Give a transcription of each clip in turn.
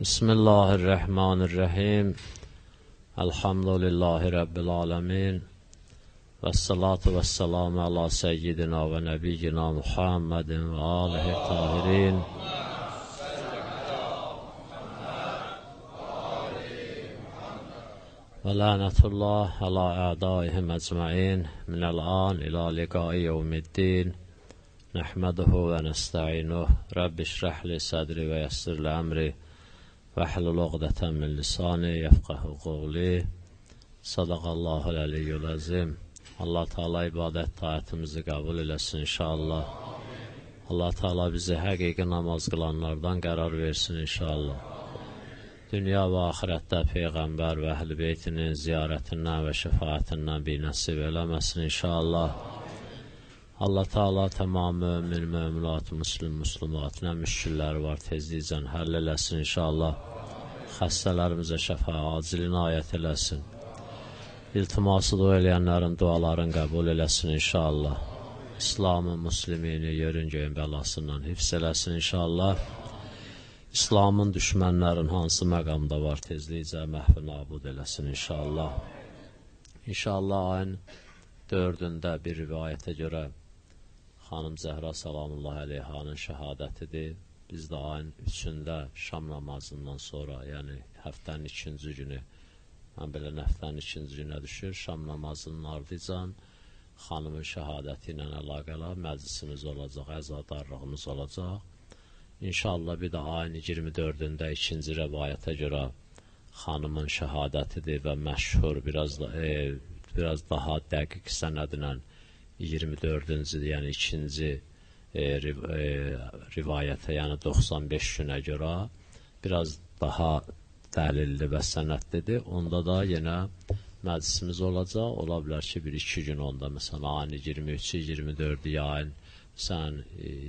بسم الله الرحمن الرحیم الحمد لله رب العالمین و الصلاة و السلام علی سیدنا و نبینا محمد و آله الطاهرین و لعنت الله علی اعدائهم اجمعین من الان إلى لقاء یوم الدین نحمده و نستعینه رب اشرح لی صدری و یسر لی Vəhlul uqdətən min lisani, yəfqəhu qovli, sadaqallahul əliyyul əzim. Allah Teala ibadət taatimizi qəbul eləsin inşallah. Allah Teala bizi həqiqi namaz qılanlardan qərar versin inşallah. Dünya və axirətdə Peyğəmbər və əhl-beytinin ziyarətindən və şəfaətindən bir nəsib eləməsin inşallah. Allah Teala tamam mömin, möminat, müslüm, müslümat, nə müşkilləri var tezliklə həll eləsin inşallah. Xəstələrimizə şəfa, acil inayət eləsin. İltiması dua eləyənlərin dualarını qəbul eləsin inşallah. İslamın, muslimini yerin göyün bəlasından hifz eləsin inşallah. İslamın düşmənlərin hansı məqamda var tezlikcə məhv nabud eləsin inşallah. İnşallah ayın dördündə bir rivayətə görə xanım Zəhra salamullah əleyhanın şəhadətidir. Biz də ayın üçündə şam namazından sonra, yəni həftənin ikinci günü Mən belə nəflənin ikinci günə düşür, şam namazının ardıcan xanımın şəhadəti ilə əlaqələ məclisimiz olacaq, əzadarlığımız olacaq. İnşallah bir də ayın 24-də ikinci rəvayətə görə xanımın şəhadətidir və məşhur biraz da e, biraz daha dəqiq sənədlə 24-cü, yəni ikinci e, riv e, rivayətə, yəni 95 günə görə biraz daha dəlilli və sənədlidir. Onda da yenə məclisimiz olacaq. Ola bilər ki, bir iki gün onda, məsələn, ayın 23-ü, 24-ü yayın, sən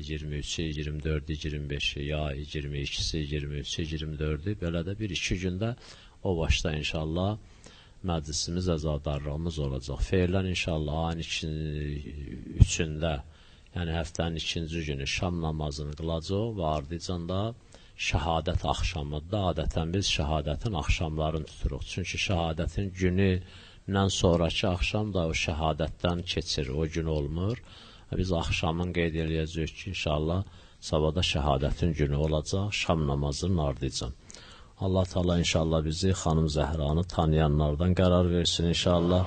23-ü, 24-ü, 25-i, ya 22-si, 23-ü, 24-ü, belə də bir iki gündə o başda inşallah məclisimiz əzadarlığımız olacaq. Feylən inşallah ayın üçündə, yəni həftənin ikinci günü şam namazını qılacaq və ardıcan da şəhadət axşamıdır. Adətən biz şəhadətin axşamlarını tuturuq. Çünki şəhadətin günündən sonrakı axşam da o şəhadətdən keçir, o gün olmur. Biz axşamın qeyd eləyəcəyik ki, inşallah sabada şəhadətin günü olacaq, şam namazının ardıcan. Allah Teala inşallah bizi xanım Zəhranı tanıyanlardan qərar versin inşallah.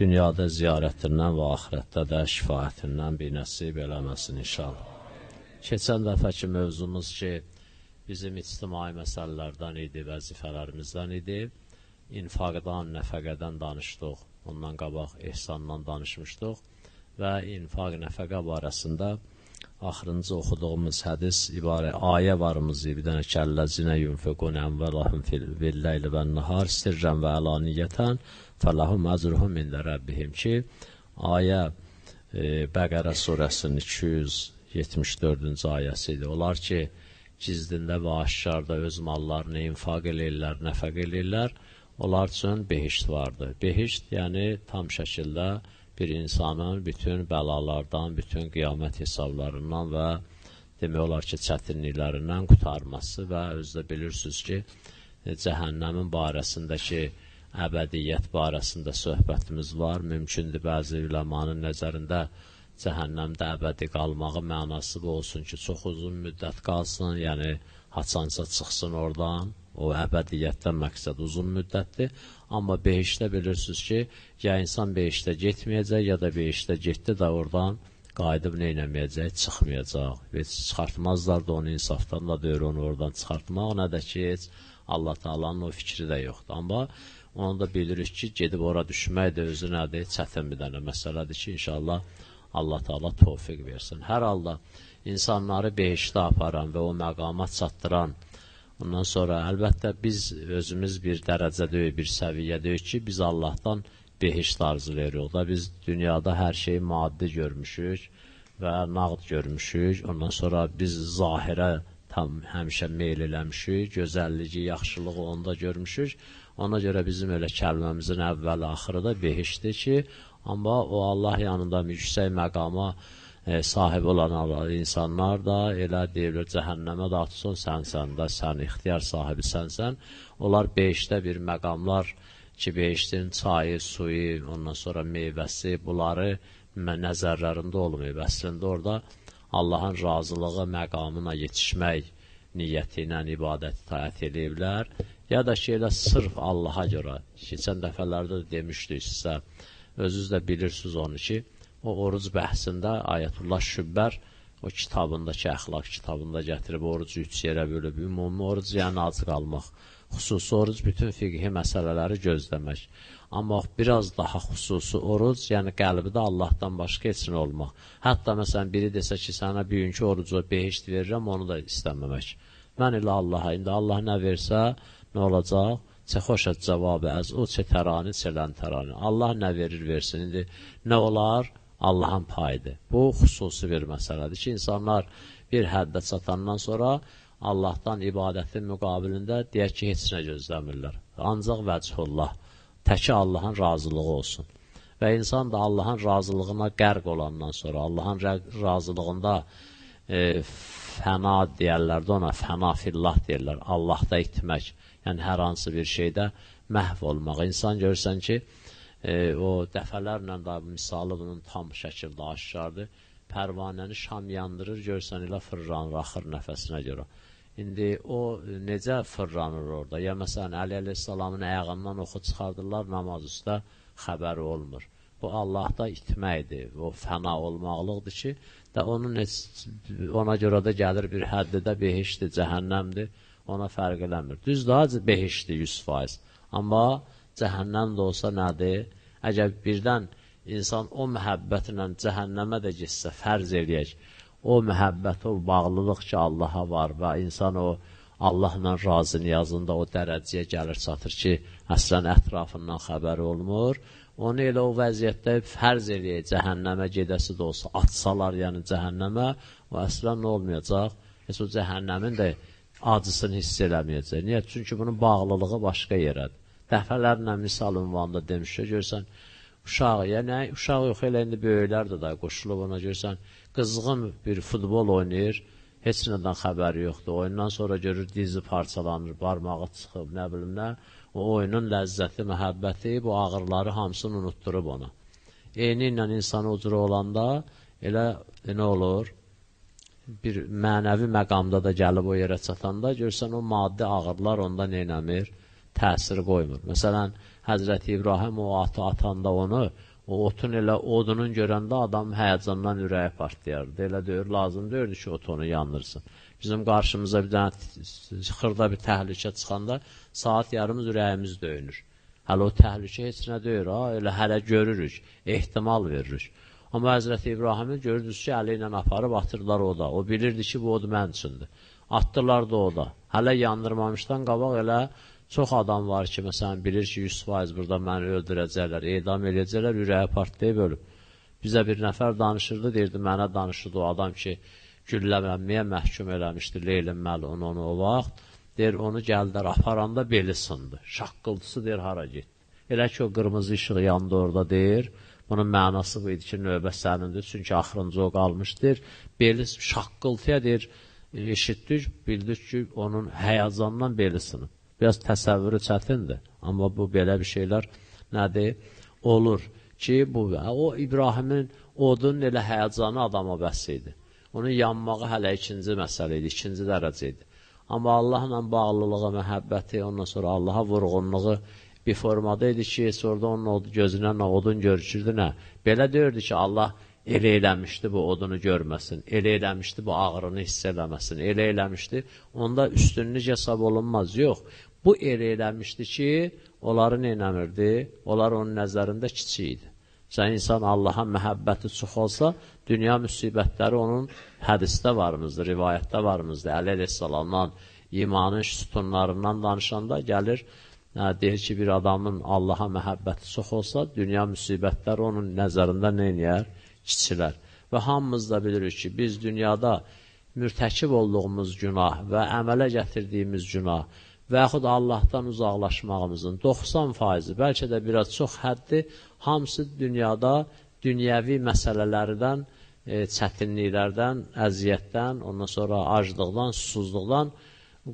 Dünyada ziyarətindən və axirətdə də şifaətindən bir nəsib eləməsin inşallah. Keçən dəfəki mövzumuz ki, bizim ictimai məsələlərdən idi, vəzifələrimizdən idi. İnfaqdan, nəfəqədən danışdıq, ondan qabaq ehsandan danışmışdıq və infaq, nəfəqə barəsində axırıncı oxuduğumuz hədis ibarə ayə varımız bir dənə kəlləzinə yunfiqun əmvəlahum filləyli və nəhar sirrən və əlaniyyətən fələhum əcruhum ində rəbbihim ki, ayə e, Bəqərə surəsinin 274-cü ayəsi idi. Onlar ki, gizdində və aşkarda öz mallarını infaq eləyirlər, nəfəq eləyirlər, onlar üçün behişt vardır. Behişt, yəni tam şəkildə bir insanın bütün bəlalardan, bütün qiyamət hesablarından və demək olar ki, çətinliklərindən qutarması və özdə bilirsiniz ki, cəhənnəmin barəsindəki əbədiyyət barəsində söhbətimiz var. Mümkündür bəzi üləmanın nəzərində cəhənnəmdə əbədi qalmağı mənası bu olsun ki, çox uzun müddət qalsın, yəni haçansa çıxsın oradan, o əbədiyyətdən məqsəd uzun müddətdir. Amma behişdə bilirsiniz ki, ya insan behişdə getməyəcək, ya da behişdə getdi də oradan qayıdıb neynəməyəcək, çıxmayacaq. Heç çıxartmazlar da onu insafdan da deyir, onu oradan çıxartmaq, nə də ki, heç Allah Taalanın o fikri də yoxdur. Amma onu da bilirik ki, gedib ora düşmək də özü nədir, çətin bir dənə məsələdir ki, inşallah Allah Taala tövfiq versin. Hər halda insanları behişdə aparan və o məqama çatdıran Ondan sonra əlbəttə biz özümüz bir dərəcədəyik, bir səviyyədəyik ki, biz Allahdan behişt arzulayırıq da biz dünyada hər şeyi maddi görmüşük və nağd görmüşük. Ondan sonra biz zahirə tam həmişə meyl eləmişik, gözəlliyi, yaxşılığı onda görmüşük. Ona görə bizim elə kəlməmizin əvvəli, axırı da behişdir ki, Amma o Allah yanında yüksək məqama e, sahib olan insanlar da elə deyilir, cəhənnəmə də atsın sənsən də, sən ixtiyar sahibi sənsən. Onlar beşdə bir məqamlar ki, beşdin çayı, suyu, ondan sonra meyvəsi, bunları nəzərlərində olmayıb. Əslində orada Allahın razılığı məqamına yetişmək niyyəti ilə ibadət itaət ediblər. Ya da ki, elə sırf Allaha görə, keçən dəfələrdə də demişdik sizə, özünüz də bilirsiniz onu ki, o oruc bəhsində Ayətullah Şübbər o kitabındakı əxlaq kitabında gətirib orucu üç yerə bölüb, ümumi oruc yəni acı qalmaq, xüsusi oruc bütün fiqhi məsələləri gözləmək. Amma biraz daha xüsusi oruc, yəni qəlbdə Allahdan başqa nə olmaq. Hətta məsələn biri desə ki, sənə bugünkü orucu behişt verirəm, onu da istəməmək. Mən ilə Allaha, indi Allah nə versə, nə olacaq? Çə xoşət cavabı əz o çə tərani, çələn tərani. Allah nə verir, versin. İndi nə olar? Allahın payıdır. Bu xüsusi bir məsələdir ki, insanlar bir həddə çatandan sonra Allahdan ibadətin müqabilində deyək ki, heç nə gözləmirlər. Ancaq vəchullah, təki Allahın razılığı olsun. Və insan da Allahın razılığına qərq olandan sonra, Allahın razılığında e, fəna deyərlər də ona, fəna fillah deyirlər, Allahda itmək, yəni hər hansı bir şeydə məhv olmaq. İnsan görsən ki, e, o dəfələrlə də misalı bunun tam şəkildə aşkardır. Pərvanəni şam yandırır, görsən elə fırlanır axır nəfəsinə görə. İndi o necə fırlanır orada? Ya məsələn, Əli əleyhissalamın əyağından oxu çıxardırlar, namaz üstə xəbəri olmur. Bu Allahda itməkdir, o fəna olmaqlıqdır ki, də onun ona görə də gəlir bir həddidə behişdir, cəhənnəmdir, ona fərq eləmir. Düz daha behişdir 100%. Amma cəhənnəm də olsa nədir? Əgər birdən insan o məhəbbətlə cəhənnəmə də getsə, fərz eləyək, o məhəbbət, o bağlılıq ki, Allaha var və insan o Allahla razı niyazında o dərəcəyə gəlir, çatır ki, əslən ətrafından xəbəri olmur. Onu elə o vəziyyətdə fərz eləyək, cəhənnəmə gedəsi də olsa, atsalar yəni cəhənnəmə, o əslən nə olmayacaq? Heç o cəhənnəmin də acısını hiss eləməyəcək. Niyə? Çünki bunun bağlılığı başqa yerədir dəfələrlə misal ünvanında demişsə, görsən, uşaq, yəni uşaq yox, elə indi böyüklər də da qoşulub ona görsən, qızğın bir futbol oynayır, heç nədən xəbəri yoxdur. Oyundan sonra görür dizi parçalanır, barmağı çıxıb, nə bilim nə. O oyunun ləzzəti, məhəbbəti, bu ağırları hamısını unutturub ona. Eyni ilə insanı ucura olanda elə e, nə olur? Bir mənəvi məqamda da gəlib o yerə çatanda görsən o maddi ağırlar onda neynəmir? Təsir qoymur. Məsələn, Həzrəti İbrahim o atı atanda onu, o otun elə odunun görəndə adam həyəcandan ürəyə partlayardı. Elə deyir, lazım deyirdi ki, ot onu yandırsın. Bizim qarşımıza bir dənə xırda bir təhlükə çıxanda saat yarımız ürəyimiz döyünür. Hələ o təhlükə heç nə deyir, ha? elə hələ görürük, ehtimal veririk. Amma Həzrəti İbrahimi görürdünüz ki, əli ilə aparıb atırlar o da. O bilirdi ki, bu od mən üçündür. Atdılar da o da. Hələ yandırmamışdan qabaq elə Çox adam var ki, məsələn, bilir ki, 100% burada məni öldürəcəklər, edam eləyəcəklər, ürəyə partlayıb ölüb. Bizə bir nəfər danışırdı, deyirdi, mənə danışırdı o adam ki, gülləmənməyə məhkum eləmişdi Leylin Məlun onu o vaxt. Deyir, onu gəldilər, aparanda beli sındı. Şaqqıltısı deyir, hara getdi. Elə ki, o qırmızı işıq yandı orada deyir. Bunun mənası bu idi ki, növbə sənindir, çünki axırıncı o qalmışdır. Beli şaqqıltıya deyir, eşitdik, bildik ki, onun həyazandan beli sınıb. Biraz təsəvvürü çətindir. Amma bu belə bir şeylər nədir? Olur ki, bu o İbrahimin odun elə həyəcanı adama bəs idi. Onun yanmağı hələ ikinci məsələ idi, ikinci dərəcə idi. Amma Allahla bağlılığı, məhəbbəti, ondan sonra Allaha vurğunluğu bir formada idi ki, orada onun gözünə nə odun görükürdü, nə. Belə deyirdi ki, Allah elə eləmişdi bu odunu görməsin, elə eləmişdi bu ağrını hiss eləməsin, elə eləmişdi, onda üstünlük hesab olunmaz. Yox, Bu el eləmişdi ki, onları neynəmirdi? Onlar onun nəzərində kiçik idi. Sən insan Allaha məhəbbəti çox olsa, dünya müsibətləri onun hədisdə varımızdır, rivayətdə varımızdır. Əli əleyhissalamdan imanın sütunlarından danışanda gəlir, nə, deyir ki, bir adamın Allaha məhəbbəti çox olsa, dünya müsibətləri onun nəzərində neynəyər? Kiçilər. Və hamımız da bilirik ki, biz dünyada mürtəkib olduğumuz günah və əmələ gətirdiyimiz günah və yaxud Allahdan uzaqlaşmağımızın 90 faizi, bəlkə də biraz çox həddi, hamısı dünyada dünyəvi məsələlərdən e, çətinliklərdən, əziyyətdən, ondan sonra aclıqdan, susuzluqdan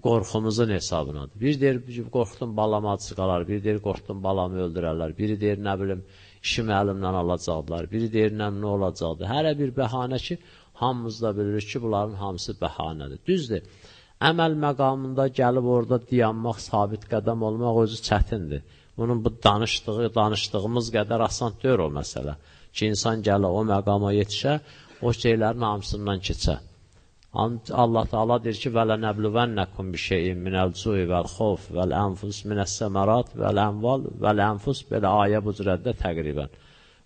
qorxumuzun hesabınadır. Bir deyir, qorxdum balam acı qalar, biri deyir, qorxdum balamı öldürərlər, biri deyir, nə bilim, işimi əlimdən alacaqlar, biri deyir, nə, nə olacaqdır. Hərə bir bəhanə ki, hamımız da bilirik ki, bunların hamısı bəhanədir. Düzdür, əməl məqamında gəlib orada dayanmaq, sabit qədəm olmaq özü çətindir. Bunun bu danışdığı, danışdığımız qədər asan deyil o məsələ. Ki, insan gələ o məqama yetişə, o şeylərin hamısından keçə. Allah Teala deyir ki: "Və lənəbluvənnəkum bi şeyin minəl-cui vəl-xawf vəl-anfus minəs-səmarat vəl-amval vəl-anfus" belə ayə bu cürətdə təqribən.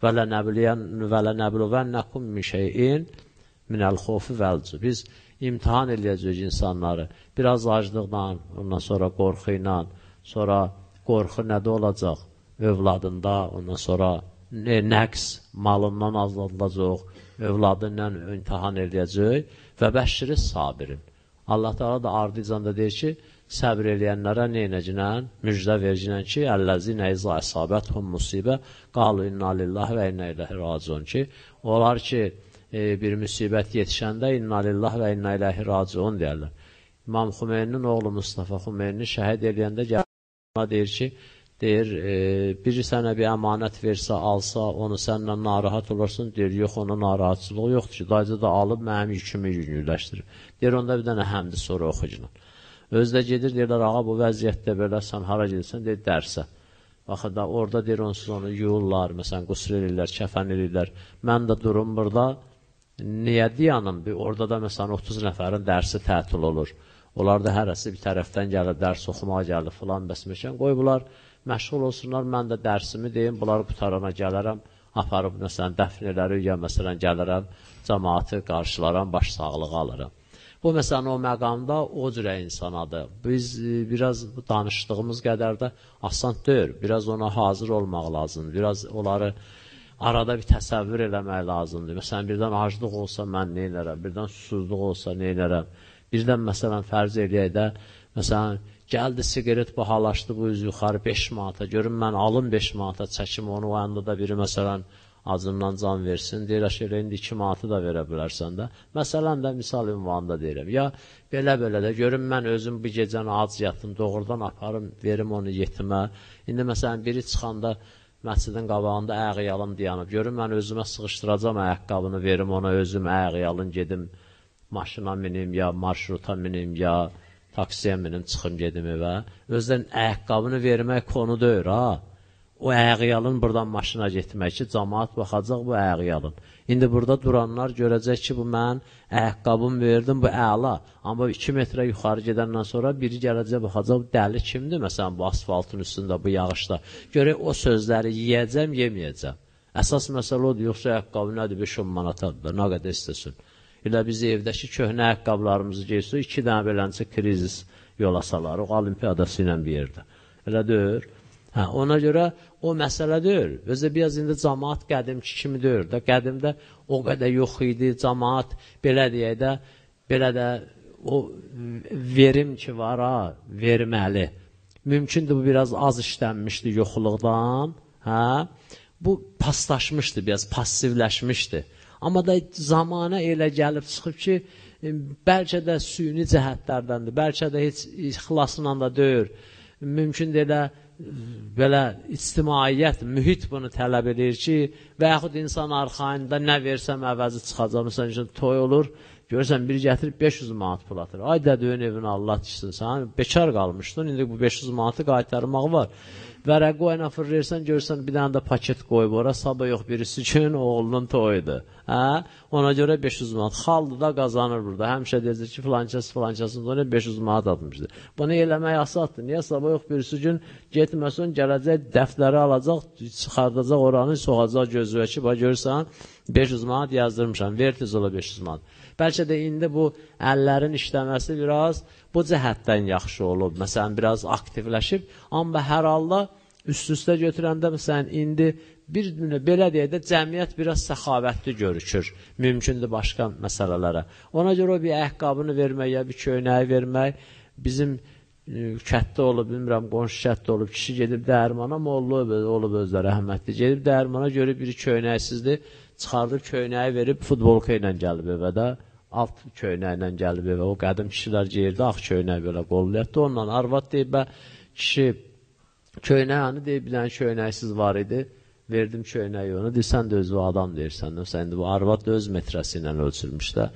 "Və lənəbliyan və lənəbluvənnəkum bi şeyin minəl-xawfi vəl-cu." Biz imtahan eləyəcəyik insanları. Biraz aclıqla, ondan sonra qorxu ilə, sonra qorxu nədə olacaq? Övladında, ondan sonra nəqs malından azaldılacaq, övladınla imtahan eləyəcək və bəşşiri sabirin. Allah Teala da ardıcan da deyir ki, səbr eləyənlərə neynəcəkən, müjdə verəcəkən ki, əlləzi nəyizə əsabət hum musibə, qalu inna lillahi və inna ilahi racun ki, onlar ki, e, bir müsibət yetişəndə inna lillahi və inna ilahi racun deyərlər. İmam Xümeyninin oğlu Mustafa Xümeyni şəhid eləyəndə gəlir, deyir ki, deyir, e, biri sənə bir əmanət versə, alsa, onu sənlə narahat olursun, deyir, yox, ona narahatçılıq yoxdur ki, dayıca da alıb mənim yükümü yüngülləşdirir. Deyir, onda bir dənə həmdi sonra oxucunun. Özdə gedir, deyirlər, ağa, bu vəziyyətdə belə, sən hara gedirsən, deyir, dərsə. Baxı da, orada deyir, onsuz onu yuyurlar, məsələn, qusur edirlər, kəfən edirlər. Mən də durum burada, niyə deyanım, bir, orada da, məsələn, 30 nəfərin dərsi tətil olur. Onlar da hərəsi bir tərəfdən gəlir, dərs oxumağa gəlir, filan bəsməşən. Qoy bunlar məşğul olsunlar, mən də dərsimi deyim, bunları qutarana gələrəm, aparıb, məsələn, dəfnələri, ya məsələn, gəlirəm, cəmaatı qarşılaram, baş sağlığı alıram. Bu, məsələn, o məqamda o cürə insanadır. Biz e, biraz danışdığımız qədər də asan deyil, biraz ona hazır olmaq lazımdır, biraz onları arada bir təsəvvür eləmək lazımdır. Məsələn, birdən aclıq olsa mən neynərəm, birdən susuzluq olsa neynərəm, birdən, məsələn, fərz eləyək də, məsələn, Gəldi siqaret bahalaşdı bu üz yuxarı 5 manata. Görün mən alım 5 manata çəkim onu o anda da biri məsələn acından can versin. Deyir aşırı indi 2 manatı da verə bilərsən də. Məsələn də misal ünvanında deyirəm. Ya belə-belə də görün mən özüm bu gecəni ac yatdım, doğrudan aparım, verim onu yetimə. İndi məsələn biri çıxanda məscidin qabağında əğyalım dayanıb. Görün mən özümə sıxışdıracam ayaqqabını verim ona özüm əğyalın gedim maşına minim ya marşruta minim ya taksiyə minim, çıxım gedim evə. Özdən ayaqqabını vermək konu deyir, ha. O əğyalın buradan maşına getmək ki, cəmaat baxacaq bu əğyalın. İndi burada duranlar görəcək ki, bu mən ayaqqabımı verdim, bu əla. Amma 2 metrə yuxarı gedəndən sonra biri gələcək, baxacaq, dəli kimdir, məsələn, bu asfaltın üstündə, bu yağışda. Görək, o sözləri yiyəcəm, yeməyəcəm. Əsas məsələ odur, yoxsa ayaqqabı nədir, 5-10 manatadır, nə qədər istəsin. Elə biz evdəki köhnə ayaqqablarımızı geysirik, iki dənə beləncə krizis yola salarıq, olimpiyadası ilə bir yerdə. Elə deyir. Hə, ona görə o məsələ deyil. Özə biraz indi cəmaat qədimki kimi deyil də. Qədimdə o qədər yox idi, cəmaat belə deyək də, belə də o verim ki var ha, verməli. Mümkündür bu biraz az işlənmişdi yoxluqdan, hə? Bu paslaşmışdı, biraz passivləşmişdi. Amma da zamana elə gəlib çıxıb ki, e, bəlkə də süni cəhətlərdəndir, bəlkə də heç ixlasla da deyir. Mümkün elə belə ictimaiyyət, mühit bunu tələb edir ki, və yaxud insan arxayında nə versəm əvəzi çıxacaq, məsələn üçün toy olur, görürsən biri gətirib 500 manat pul atır. Ay dədöyün evini Allah düşsün, sən bekar qalmışdın, indi bu 500 manatı qaytarmaq var vərəqi o ilə fırlayırsan, görürsən bir dənə də paket qoyub ora, sabah yox birisi üçün oğlunun toyudur. Hə? Ona görə 500 manat. Xaldı da qazanır burada. Həmişə deyəcək ki, filankəs filankəsin toyuna 500 manat atmışdı. Bunu eləmək asaddır. Niyə sabah yox birisi gün getməsin, gələcək dəftəri alacaq, çıxardacaq oranı, soğacaq gözüyə ki, bax görürsən 500 manat yazdırmışam, ver tez ola 500 manat. Bəlkə də indi bu əllərin işləməsi biraz bu cəhətdən yaxşı olub. Məsələn, biraz aktivləşib, amma hər halda üst-üstə götürəndə, məsələn, indi bir belə deyək də, cəmiyyət biraz səxavətli görükür, mümkündür başqa məsələlərə. Ona görə o bir əhqabını vermək, ya bir köynəyi vermək, bizim e, kətdə olub, bilmirəm, qonşu kətdə olub, kişi gedib dərmana, mollu olub özləri rəhmətli, gedib dərmana görüb biri köynəksizdir, Çıxardıb köynəyi verib futbolka ilə gəlib evə də. Alt köynəyi ilə gəlib evə. O qədim kişilər geyirdi, ağ köynək belə qolluyatdı. Onunla arvad deyib, bə, kişi köynək hanı deyib, bir dənə köynəksiz var idi. Verdim köynəyi ona. Deyir, sən də özü adam deyirsən. Sən də bu arvad da öz metrəsi ilə ölçülmüş də.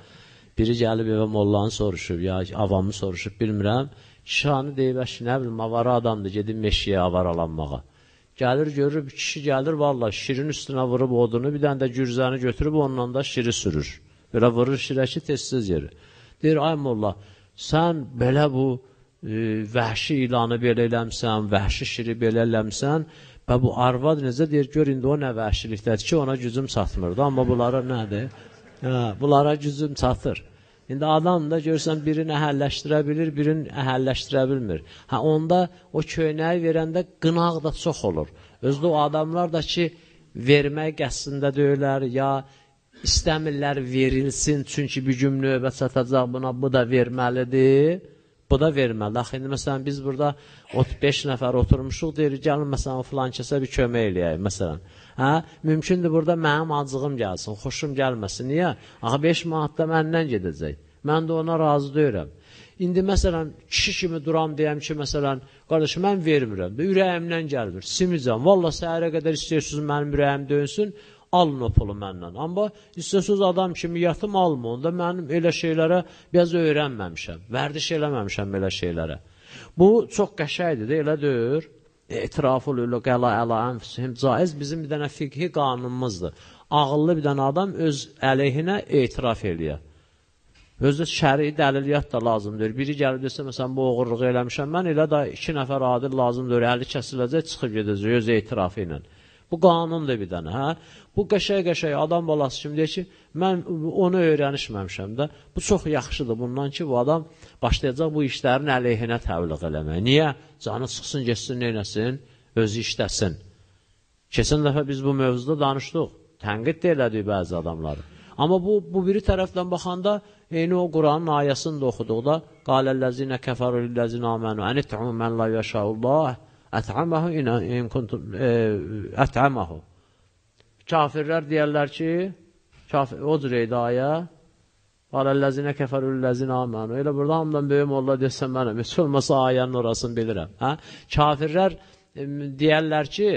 Biri gəlib evə mollanı soruşub, ya avamı soruşub, bilmirəm. Şanı deyib, əşi, nə bilim, avara adamdır, gedib meşiyə avaralanmağa. Gəlir, görür, kişi gəlir, valla şirin üstünə vurub odunu, bir dənə də gürzəni götürüb onunla da şiri sürür. Belə vurur şirə ki, tezsiz yeri. Deyir, ay molla, sən belə bu e, vəhşi ilanı belə eləmsən, vəhşi şiri belə eləmsən, və bu arvad necə deyir, gör, indi o nə vəhşilikdədir ki, ona gücüm çatmırdı, amma bunlara nədir? Hə, bunlara gücüm çatır. İndi adam da görsən birini əhəlləşdirə bilir, birini əhəlləşdirə bilmir. Hə onda o köynəyi verəndə qınaq da çox olur. Özdə o adamlar da ki, vermək qəsdində deyirlər, ya istəmirlər verilsin, çünki bir gün növbə çatacaq buna, bu da verməlidir. Bu da verməli. Axı indi məsələn biz burada 5 nəfər oturmuşuq, deyirik, gəlin məsələn filan kəsə bir kömək eləyək məsələn. Hə, mümkündür burada mənim acığım gəlsin, xoşum gəlməsin. Niyə? Axı 5 manat da məndən gedəcək. Mən də ona razı deyirəm. İndi məsələn kişi kimi duram deyəm ki, məsələn, qardaş mən vermirəm də ürəyimdən gəlmir. Simicəm. Valla səhərə qədər istəyirsiniz mənim ürəyim dönsün alın o pulu məndən. Amma istəsiz adam kimi yatım alma, onda mənim elə şeylərə biraz öyrənməmişəm, vərdiş eləməmişəm belə şeylərə. Bu çox qəşəydir, də, elə deyir. Etiraful ilə qəla əla ənfisihim caiz bizim bir dənə fiqhi qanunumuzdur. Ağıllı bir dənə adam öz əleyhinə etiraf eləyər. Özdə şəri dəliliyyat da lazımdır. Biri gəlib desə, məsələn, bu oğurluq eləmişəm, mən elə da iki nəfər adil lazımdır, əli kəsiləcək, çıxıb gedəcək öz etirafı ilə. Bu qanundur bir dənə, hə? Bu qəşəy-qəşəy adam balası kimi deyir ki, mən onu öyrənişməmişəm də. Bu çox yaxşıdır bundan ki, bu adam başlayacaq bu işlərin əleyhinə təbliğ eləməyə. Niyə? Canı çıxsın, geçsin, neynəsin? Özü işləsin. Keçən dəfə biz bu mövzuda danışdıq. Tənqid də elədik bəzi adamları. Amma bu, bu biri tərəfdən baxanda, eyni o Quranın ayəsini də oxuduqda, Qaləlləzinə kəfəru illəzinə amənu, ənit'u mən la yaşaullah, ət'amahu inə in kuntum, ət'amahu. Kafirlər deyərlər ki, kafir, o cür eydi ayə, Aləl-ləzinə kəfərül-ləzinə amənu. Elə burada hamdan böyüm Allah desən mənəm. Heç olmasa ayənin orasını bilirəm. Hə? Kafirlər e, deyərlər ki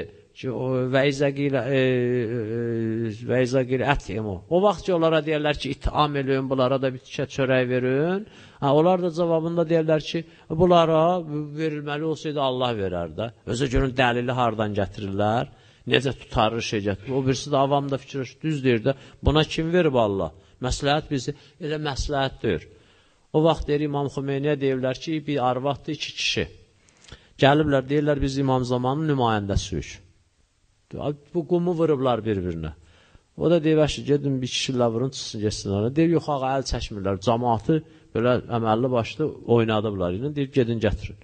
və izəqilə e, e, və izəqilə ətimu. O vaxt ki, onlara deyərlər ki, itam eləyin, bunlara da bir tikə çörək verin. Hə, onlar da cavabında deyərlər ki, bunlara verilməli olsaydı Allah verər də. Özə görün dəlili hardan gətirirlər necə tutarır şey gətirir. O birisi də avam da fikirləşir, düz deyir də, buna kim verib Allah? Məsləhət bizi, elə məsləhət deyir. O vaxt deyir İmam Xümeyniyə deyirlər ki, bir arvaddır, iki kişi. Gəliblər, deyirlər, biz İmam zamanın nümayəndəsiyik. Bu qumu vurublar bir-birinə. O da deyir, əşi, gedin bir kişilə vurun, çıxsın, geçsinlər. Deyir, yox, ağa, əl çəkmirlər. Cəmaatı belə əməlli başlı oynadıblar. Deyir, gedin, gətirin.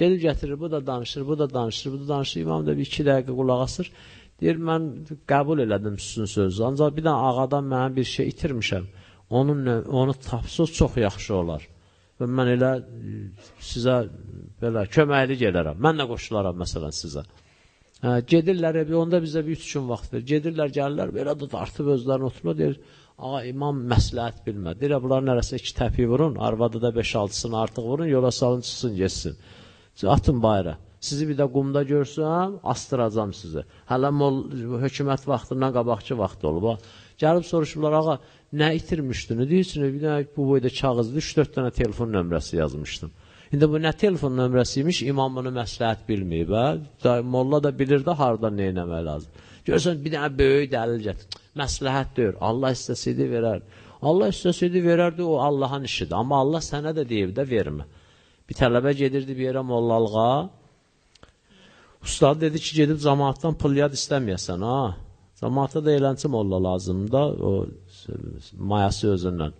Gedir gətirir, bu da danışır, bu da danışır, bu da danışır. İmam da bir iki dəqiqə qulaq asır. Deyir, mən qəbul elədim sizin sözü. Ancaq bir dənə ağadan mənə bir şey itirmişəm. Onun, onu tapsız çox yaxşı olar. Və mən elə sizə belə köməklik elərəm. Mən də qoşularam məsələn sizə. Hə, gedirlər, onda bizə bir üç gün vaxt verir. Gedirlər, gəlirlər, belə də dartıb özlərini oturma, deyir, ağa imam məsləhət bilmə. Deyir, bunların arasında iki təpi vurun, arvadı da 5-6-sını artıq vurun, yola salın, çıxsın, geçsin. Atın bayra. Sizi bir də qumda görsəm, astıracam sizi. Hələ mol, hökumət vaxtından qabaqçı vaxt olub. Gəlib soruşurlar, ağa, nə itirmişdin? Deyirsin, bir dənə bu boyda kağızda 3-4 dənə telefon nömrəsi yazmışdım. İndi bu nə telefon nömrəsi imiş, imam bunu məsləhət bilməyib. Hə? Molla da bilir də harada nə eləmək lazım. Görsən, bir dənə böyük dəlil gətir. Məsləhət deyir, Allah istəsiydi verər. Allah istəsiydi verərdi, o Allahın işidir. Amma Allah sənə də deyib də vermə. Bir tələbə gedirdi bir yerə mollalığa. Ustad dedi ki, gedib cəmaatdan pul yad istəməyəsən, ha. Cəmaata da elənçi molla lazımdır o mayası özündən.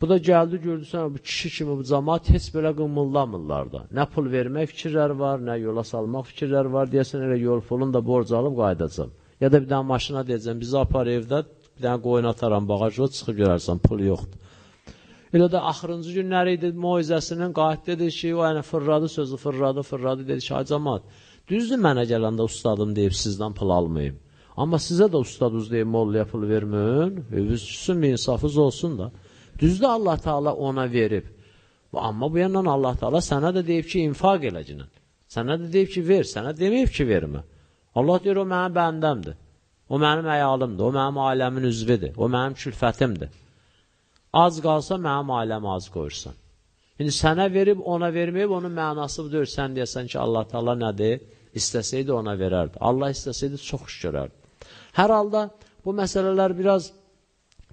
Bu da gəldi, gördü sən, bu kişi kimi bu cəmaat heç belə qımıllamırlar da. Nə pul vermək fikirlər var, nə yola salmaq fikirlər var, deyəsən elə yol pulunu da borc alıb qaydacam. Ya da bir dənə maşına deyəcəm, bizi apar evdə, bir dənə qoyun ataram bağajla, çıxıb görərsən, pul yoxdur. Elə də axırıncı günləri idi moizəsinin qayıt dedi ki, o yəni fırladı sözü, fırladı, fırladı dedi ki, acamat, düzdür mənə gələndə ustadım deyib sizdən pul almayım. Amma sizə də ustaduz deyib mollaya pul verməyin, özünüzün bir insafınız olsun da. Düzdür Allah Taala ona verib. Amma bu yandan Allah Taala sənə də deyib ki, infaq eləcinin. Sənə də deyib ki, ver, sənə deməyib ki, vermə. Allah deyir, o mənim bəndəmdir. O mənim əyalımdır, o mənim ailəmin üzvidir, o mənim külfətimdir. Az qalsa mənim ailəm az qoyursan. İndi sənə verib, ona verməyib, onun mənası budur. Sən deyəsən ki, Allah Taala nədir? İstəsəydi ona verərdi. Allah istəsəydi çox iş görərdi. Hər halda bu məsələlər biraz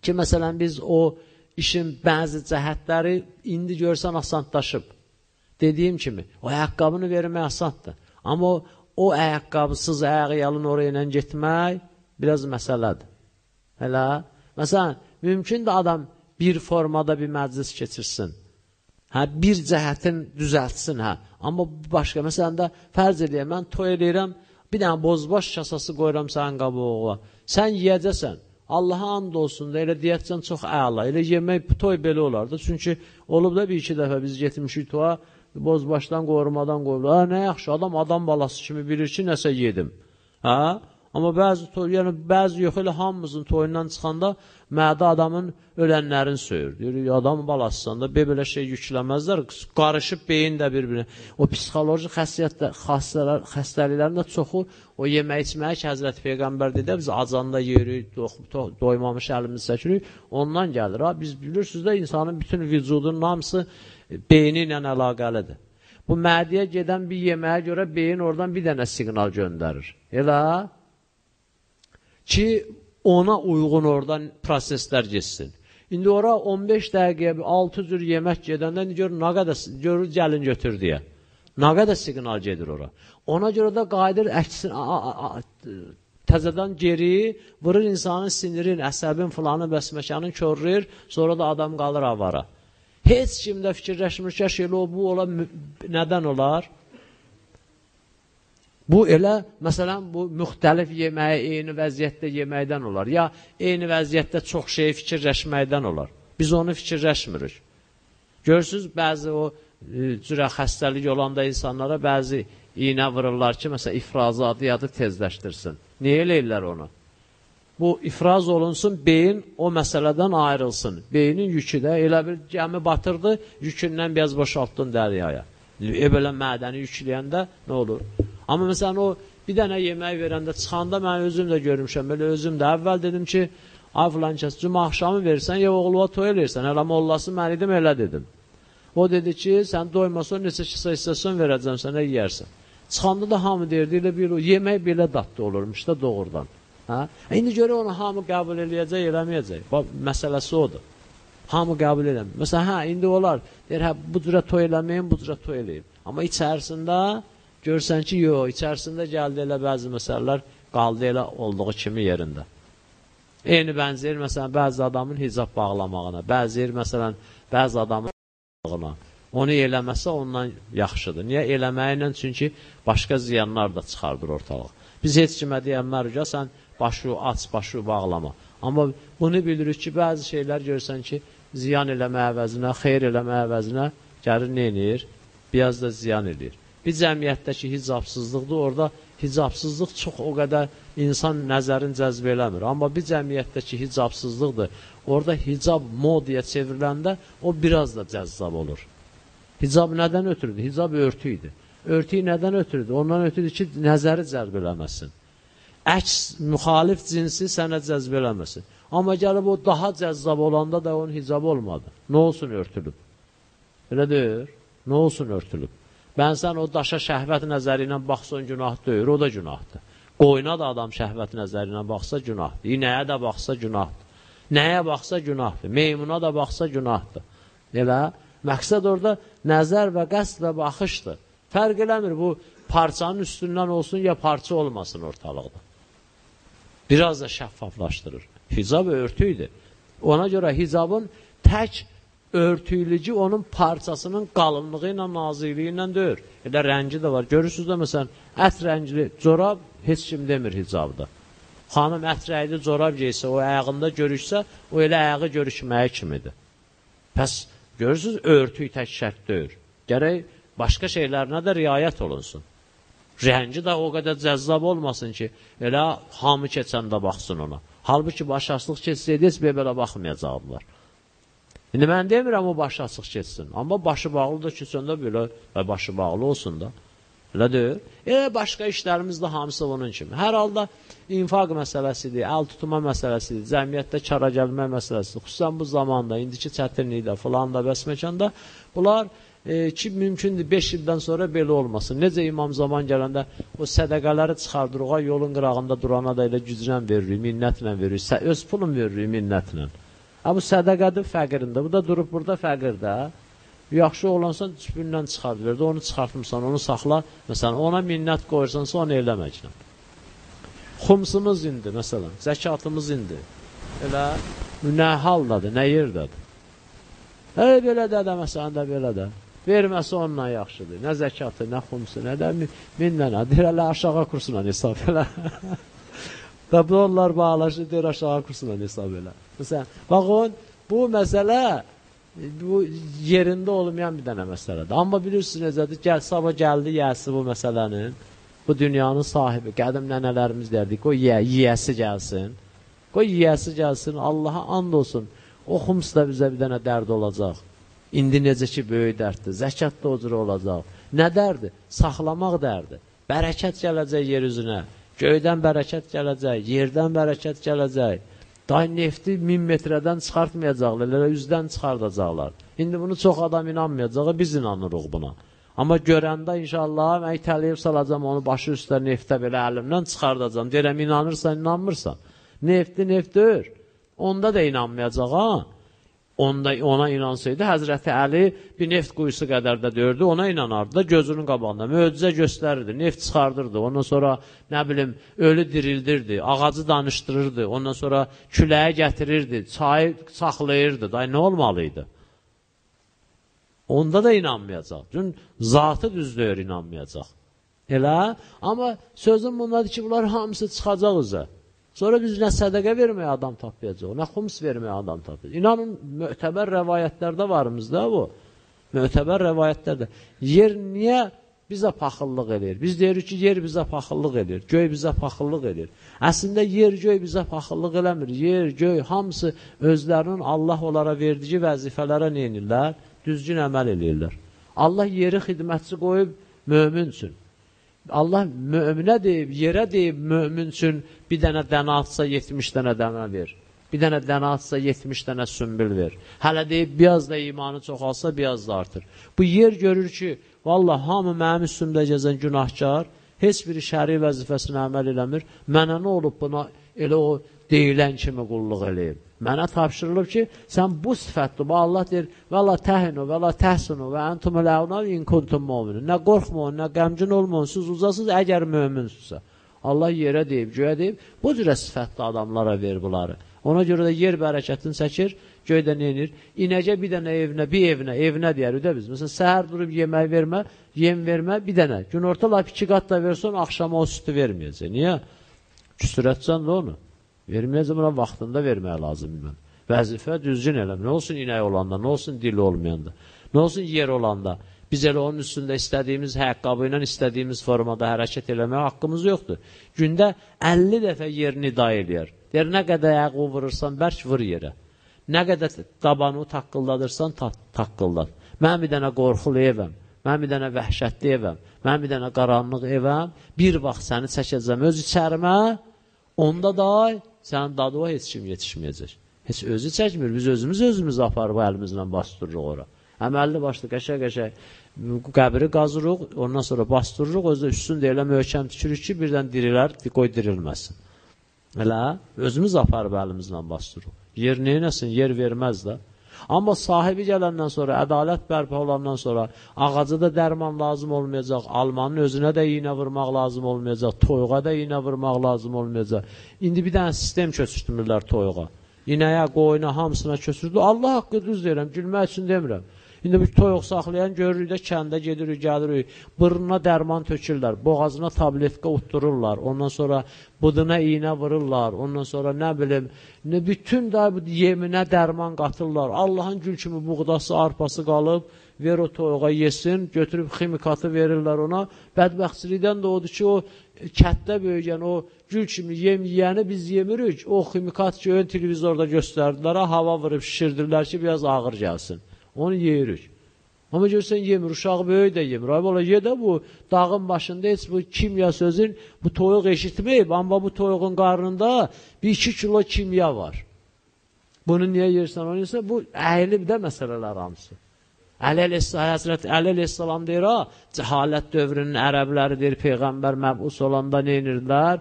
ki, məsələn, biz o işin bəzi cəhətləri indi görsən asandaşıb. Dediyim kimi, o ayaqqabını vermək asandır. Amma o, o ayaqqabısız ayağı yalın oraya ilə getmək biraz məsələdir. Hələ, məsələn, mümkündür adam bir formada bir məclis keçirsin. Hə, bir cəhətin düzəltsin, hə. Amma başqa, məsələn də fərz eləyəm, mən toy eləyirəm, bir dənə bozbaş şasası qoyuram sənin qabağına. Sən yeyəcəsən. Allaha and olsun da, elə deyətsən çox əla. Elə yemək, toy belə olardı. Çünki olub da bir-iki dəfə biz getmişik toya, bozbaşdan qorumadan qoyulur. Hə, nə yaxşı, adam adam balası kimi bilir ki, nəsə yedim. Hə? Amma bəzi toy, yəni bəzi yox elə hamımızın toyundan çıxanda mədə adamın ölənlərin söyür. Deyir, adam balasısan da belə şey yükləməzlər. Qarışıb beyin də bir-birinə. O psixoloji xəstəliklər, xəstələr, xəstəliklərin də çoxu o yemək içməyə ki, Həzrəti Peyğəmbər dedi, biz acanda yeyirik, do do doymamış əlimizi çəkirik, ondan gəlir. Ha, biz bilirsiniz də insanın bütün vücudunun hamısı beyni ilə əlaqəlidir. Bu mədiyə gedən bir yeməyə görə beyin oradan bir dənə siqnal göndərir. Elə ki, ona uyğun oradan proseslər geçsin. İndi ora 15 dəqiqəyə 6 cür yemək gedəndə gör nə qədər görür gəlin götür deyə. Nə qədər siqnal gedir ora. Ona görə də qayıdır əksin təzədən geri vurur insanın sinirin, əsəbin filanı bəsməkanın körrür, sonra da adam qalır avara. Heç kim də fikirləşmir ki, elə o bu ola nədən olar? Bu elə, məsələn, bu müxtəlif yeməyi eyni vəziyyətdə yeməkdən olar. Ya eyni vəziyyətdə çox şeyi fikirləşməkdən olar. Biz onu fikirləşmirik. Görürsünüz, bəzi o e, cürə xəstəlik olanda insanlara bəzi iynə vururlar ki, məsələn, ifrazı adı tezləşdirsin. Niyə eləyirlər onu? Bu ifraz olunsun, beyin o məsələdən ayrılsın. Beynin yükü də elə bir gəmi batırdı, yükündən biraz boşaltdın dəryaya. E, belə mədəni yükləyəndə nə olur? Amma məsələn, o bir dənə yemək verəndə çıxanda mən özüm də görmüşəm, belə özüm də. Əvvəl dedim ki, ay filan kəs, cümə axşamı versən, ya oğluva toy eləyirsən, hələ mollası mən idim, elə dedim. O dedi ki, sən doymasan neçə kisə istəsən verəcəm sənə yeyərsən. Çıxanda da hamı deyirdi, elə bir o, yemək belə dadlı olurmuş da doğrudan. Hə? E, indi görə onu hamı qəbul eləyəcək, eləməyəcək. Bax, məsələsi odur. Hamı qəbul eləmir. Məsələn, hə, indi olar, deyir, hə, bu cürə toy eləməyin, bu cürə toy eləyim. Amma içərisində Görsən ki, yox, içərisində gəldi elə bəzi məsələlər qaldı elə olduğu kimi yerində. Eyni bənzəyir, məsələn, bəzi adamın hicab bağlamağına, bəzi məsələn, bəzi adamın bağlamağına. Onu eləməsə ondan yaxşıdır. Niyə? Eləməklə, çünki başqa ziyanlar da çıxardır ortalıq. Biz heç kimə deyənmərcə, sən başı aç, başı bağlama. Amma bunu bilirik ki, bəzi şeylər görsən ki, ziyan eləmə əvəzinə, xeyr eləmə əvəzinə gəlir, neynir? Biraz da ziyan edir. Bir cəmiyyətdəki hicabsızlıqdır, orada hicabsızlıq çox o qədər insan nəzərin cəzb eləmir. Amma bir cəmiyyətdəki hicabsızlıqdır, orada hicab modaya çevriləndə o biraz da cəzzab olur. Hicab nədən ötürüdür? Hicab örtü idi. Örtüyü nədən ötürüdür? Ondan ötürüdür ki, nəzəri cəlb eləməsin. Əks, müxalif cinsi sənə cəzb eləməsin. Amma gəlib o daha cəzzab olanda da onun hicabı olmadı. Nə olsun örtülüb? Elə deyir. Nə olsun örtülüb? Mən sən o daşa şəhvət nəzəri ilə baxsan günah deyir, o da günahdır. Qoyuna da adam şəhvət nəzəri ilə baxsa günahdır. İnəyə də baxsa günahdır. Nəyə baxsa günahdır. Meymuna da baxsa günahdır. Elə? Məqsəd orada nəzər və qəsd və baxışdır. Fərq eləmir bu parçanın üstündən olsun ya parça olmasın ortalıqda. Biraz da şəffaflaşdırır. Hicab örtüydür. Ona görə hicabın tək örtüylücü onun parçasının qalınlığı ilə, naziliyi ilə deyir. Elə rəngi də var. Görürsünüz də, məsələn, ət rəngli corab heç kim demir hicabda. Xanım ət rəngli corab geysə, o ayağında görüşsə, o elə ayağı görüşməyə kimidir. Pəs, görürsünüz, örtüy tək şərt deyir. Gərək başqa şeylərinə də riayət olunsun. Rəngi də o qədər cəzzab olmasın ki, elə hamı keçəndə baxsın ona. Halbuki başaçlıq keçsəydi, heç belə baxmayacaqdılar. İndi mən demirəm o başı açıq keçsin. Amma başı bağlı da keçəndə belə başı bağlı olsun da. Elə deyil. E, başqa işlərimiz də hamısı onun kimi. Hər halda infaq məsələsidir, əl tutma məsələsidir, cəmiyyətdə kara gəlmə məsələsidir. Xüsusən bu zamanda, indiki çətinlikdə, filan da, bəsməkanda bunlar e, ki, mümkündür 5 ildən sonra belə olmasın. Necə imam zaman gələndə o sədəqələri çıxardırıq, yolun qırağında durana da elə güclə veririk, minnətlə veririk, öz pulun veririk minnətlə. Bu sədəqədir fəqirində, bu da durub burada fəqirdə. Yaxşı olansan cibindən çıxart verdi, onu çıxartmısan, onu saxla. Məsələn, ona minnət qoyursansa, onu eləməklə. Xumsumuz indi, məsələn, zəkatımız indi. Elə nə haldadır, nə yerdədir. Hə, belə də də, məsələn də belə də. Verməsi onunla yaxşıdır. Nə zəkatı, nə xumsu, nə də minlə. Deyir, elə aşağı kursuna hesab elə. Və bu onlar bağlaşır, aşağı kursuna hesab elə. Məsələn, bax, on, bu məsələ bu yerində olmayan bir dənə məsələdir. Amma bilirsiniz necədir? Gəl, sabah gəldi yəsi bu məsələnin. Bu dünyanın sahibi, qədim nənələrimiz derdik, qoy yə, yiyəsi gəlsin. Qoy yiyəsi gəlsin, Allaha and olsun. O xums da bizə bir dənə dərd olacaq. İndi necə ki, böyük dərddir. Zəkat da o cür olacaq. Nə dərdi? Saxlamaq dərdi. Bərəkət gələcək yer üzünə. Göydən bərəkət gələcək, yerdən bərəkət gələcək. Day nefti 1000 metrədən çıxartmayacaqlar, elə üzdən çıxardacaqlar. İndi bunu çox adam inanmayacaq, biz inanırıq buna. Amma görəndə inşallah mən itələyib salacam onu başı üstə neftə belə əlimdən çıxardacam. Deyirəm, inanırsan, inanmırsan. Nefti neft deyir. Onda da inanmayacaq, ha? Onda ona inansaydı Həzrəti Əli bir neft quyusu qədər də dördü, ona inanardı da gözünün qabağında. Möcüzə göstərirdi, neft çıxardırdı. Ondan sonra nə bilim ölü dirildirdi, ağacı danışdırırdı. Ondan sonra küləyə gətirirdi, çayı saxlayırdı. Da nə olmalıydı? Onda da inanmayacaq. Çünki zatı düzdür inanmayacaq. Elə, amma sözüm bundadır ki, bunlar hamısı çıxacaq üzə. Sonra biz nə sədəqə verməyə adam tapmayacaq, nə xums verməyə adam tapmayacaq. İnanın, möhtəbər rəvayətlərdə varımızda bu. Möhtəbər rəvayətlərdə. Yer niyə bizə paxıllıq edir? Biz deyirik ki, yer bizə paxıllıq edir, göy bizə paxıllıq edir. Əslində, yer, göy bizə paxıllıq eləmir. Yer, göy, hamısı özlərinin Allah onlara verdiyi vəzifələrə neynirlər? Düzgün əməl edirlər. Allah yeri xidmətçi qoyub mömin üçün. Allah möminə deyib, yerə deyib mömin üçün bir dənə dənə atsa 70 dənə dənə ver. Bir dənə dənə atsa 70 dənə sümbül ver. Hələ deyib, biraz da imanı çoxalsa, biraz da artır. Bu yer görür ki, valla hamı mənim üstümdə gəzən günahkar, heç biri şəri vəzifəsinə əməl eləmir. Mənə nə olub buna elə o deyilən kimi qulluq eləyib. Mənə tapşırılıb ki, sən bu sifətdir. Bu Allah deyir, və la təhinu, və la təhsinu, və əntum ləuna inkuntum müminin. Nə qorxmayın, nə qəmcin olmayın, siz uzasınız, əgər möminsizsə. Allah yerə deyib, göyə deyib, bu cürə sifətli adamlara ver bunları. Ona görə də yer bərəkətini çəkir, göydə neyinir? İnəcə bir dənə evinə, bir evinə, evinə deyərik də biz. Məsələn, səhər durub yemək vermə, yem vermə, bir dənə. Günorta lap iki qat da versən, axşama o sütü verməyəcək. Niyə? Küsürətsən də onu. Verməyəcəm, buna vaxtında vermək lazımdır mən. Vəzifə düzgün eləm. Nə olsun inək olanda, nə olsun dil olmayanda, nə olsun yer olanda. Biz elə onun üstündə istədiyimiz həqqabı ilə istədiyimiz formada hərəkət eləməyə haqqımız yoxdur. Gündə 50 dəfə yerini nida eləyər. Deyir, nə qədər ayağı vurursan, bərk vur yerə. Nə qədər dabanı taqqıldadırsan, ta taqqıldad. Mən bir dənə qorxulu evəm, mən bir dənə vəhşətli evəm, mən bir dənə qaranlıq evəm, bir vaxt səni çəkəcəm öz içərimə, onda da sənin dadıva heç kim yetişməyəcək. Heç özü çəkmir, biz özümüz özümüz aparıb əlimizlə bastırırıq ora. Əməlli başlı qəşə-qəşə qəbri qazırıq, ondan sonra bastırırıq, özü üstündə elə möhkəm tikirik ki, birdən dirilər, qoy dirilməsin. Elə, özümüz aparıb əlimizlə bastırırıq. Yer neynəsin, yer verməz də. Amma sahibi gələndən sonra, ədalət bərpa olandan sonra ağaca da dərman lazım olmayacaq, almanın özünə də iynə vurmaq lazım olmayacaq, toyuğa da iynə vurmaq lazım olmayacaq. İndi bir dənə sistem köçürtmürlər toyuğa. İnəyə, qoyuna, hamısına köçürdü. Allah haqqı düz deyirəm, gülmək üçün demirəm. İndi bu toyuq saxlayan görürük də kəndə gedirik, gəlirik. Bırnına dərman tökürlər, boğazına tabletka utdururlar. Ondan sonra buduna iynə vururlar. Ondan sonra nə bilim, nə bütün də yeminə dərman qatırlar. Allahın gül kimi buğdası, arpası qalıb ver o toyuğa yesin, götürüb ximikatı verirlər ona. Bədbəxtçilikdən də odur ki, o kətdə böyüyən o gül kimi yem yiyəni biz yemirik. O ximikat ki, ön televizorda göstərdilər, hava vurub şişirdirlər ki, biraz ağır gəlsin. Onu yeyirik. Amma görsən yemir, uşaq böyük də yemir. Ay bala, ye də bu dağın başında heç bu kimya sözün bu toyuq eşitməyib, amma bu toyuğun qarnında bir iki kilo kimya var. Bunu niyə yersən, onu yersən? Bu əyilib də məsələlər hamısı. Əli Həzrət Əli Əleyhisselam deyir, ha, cəhalət dövrünün ərəbləri deyir, Peyğəmbər məbus olanda neynirlər?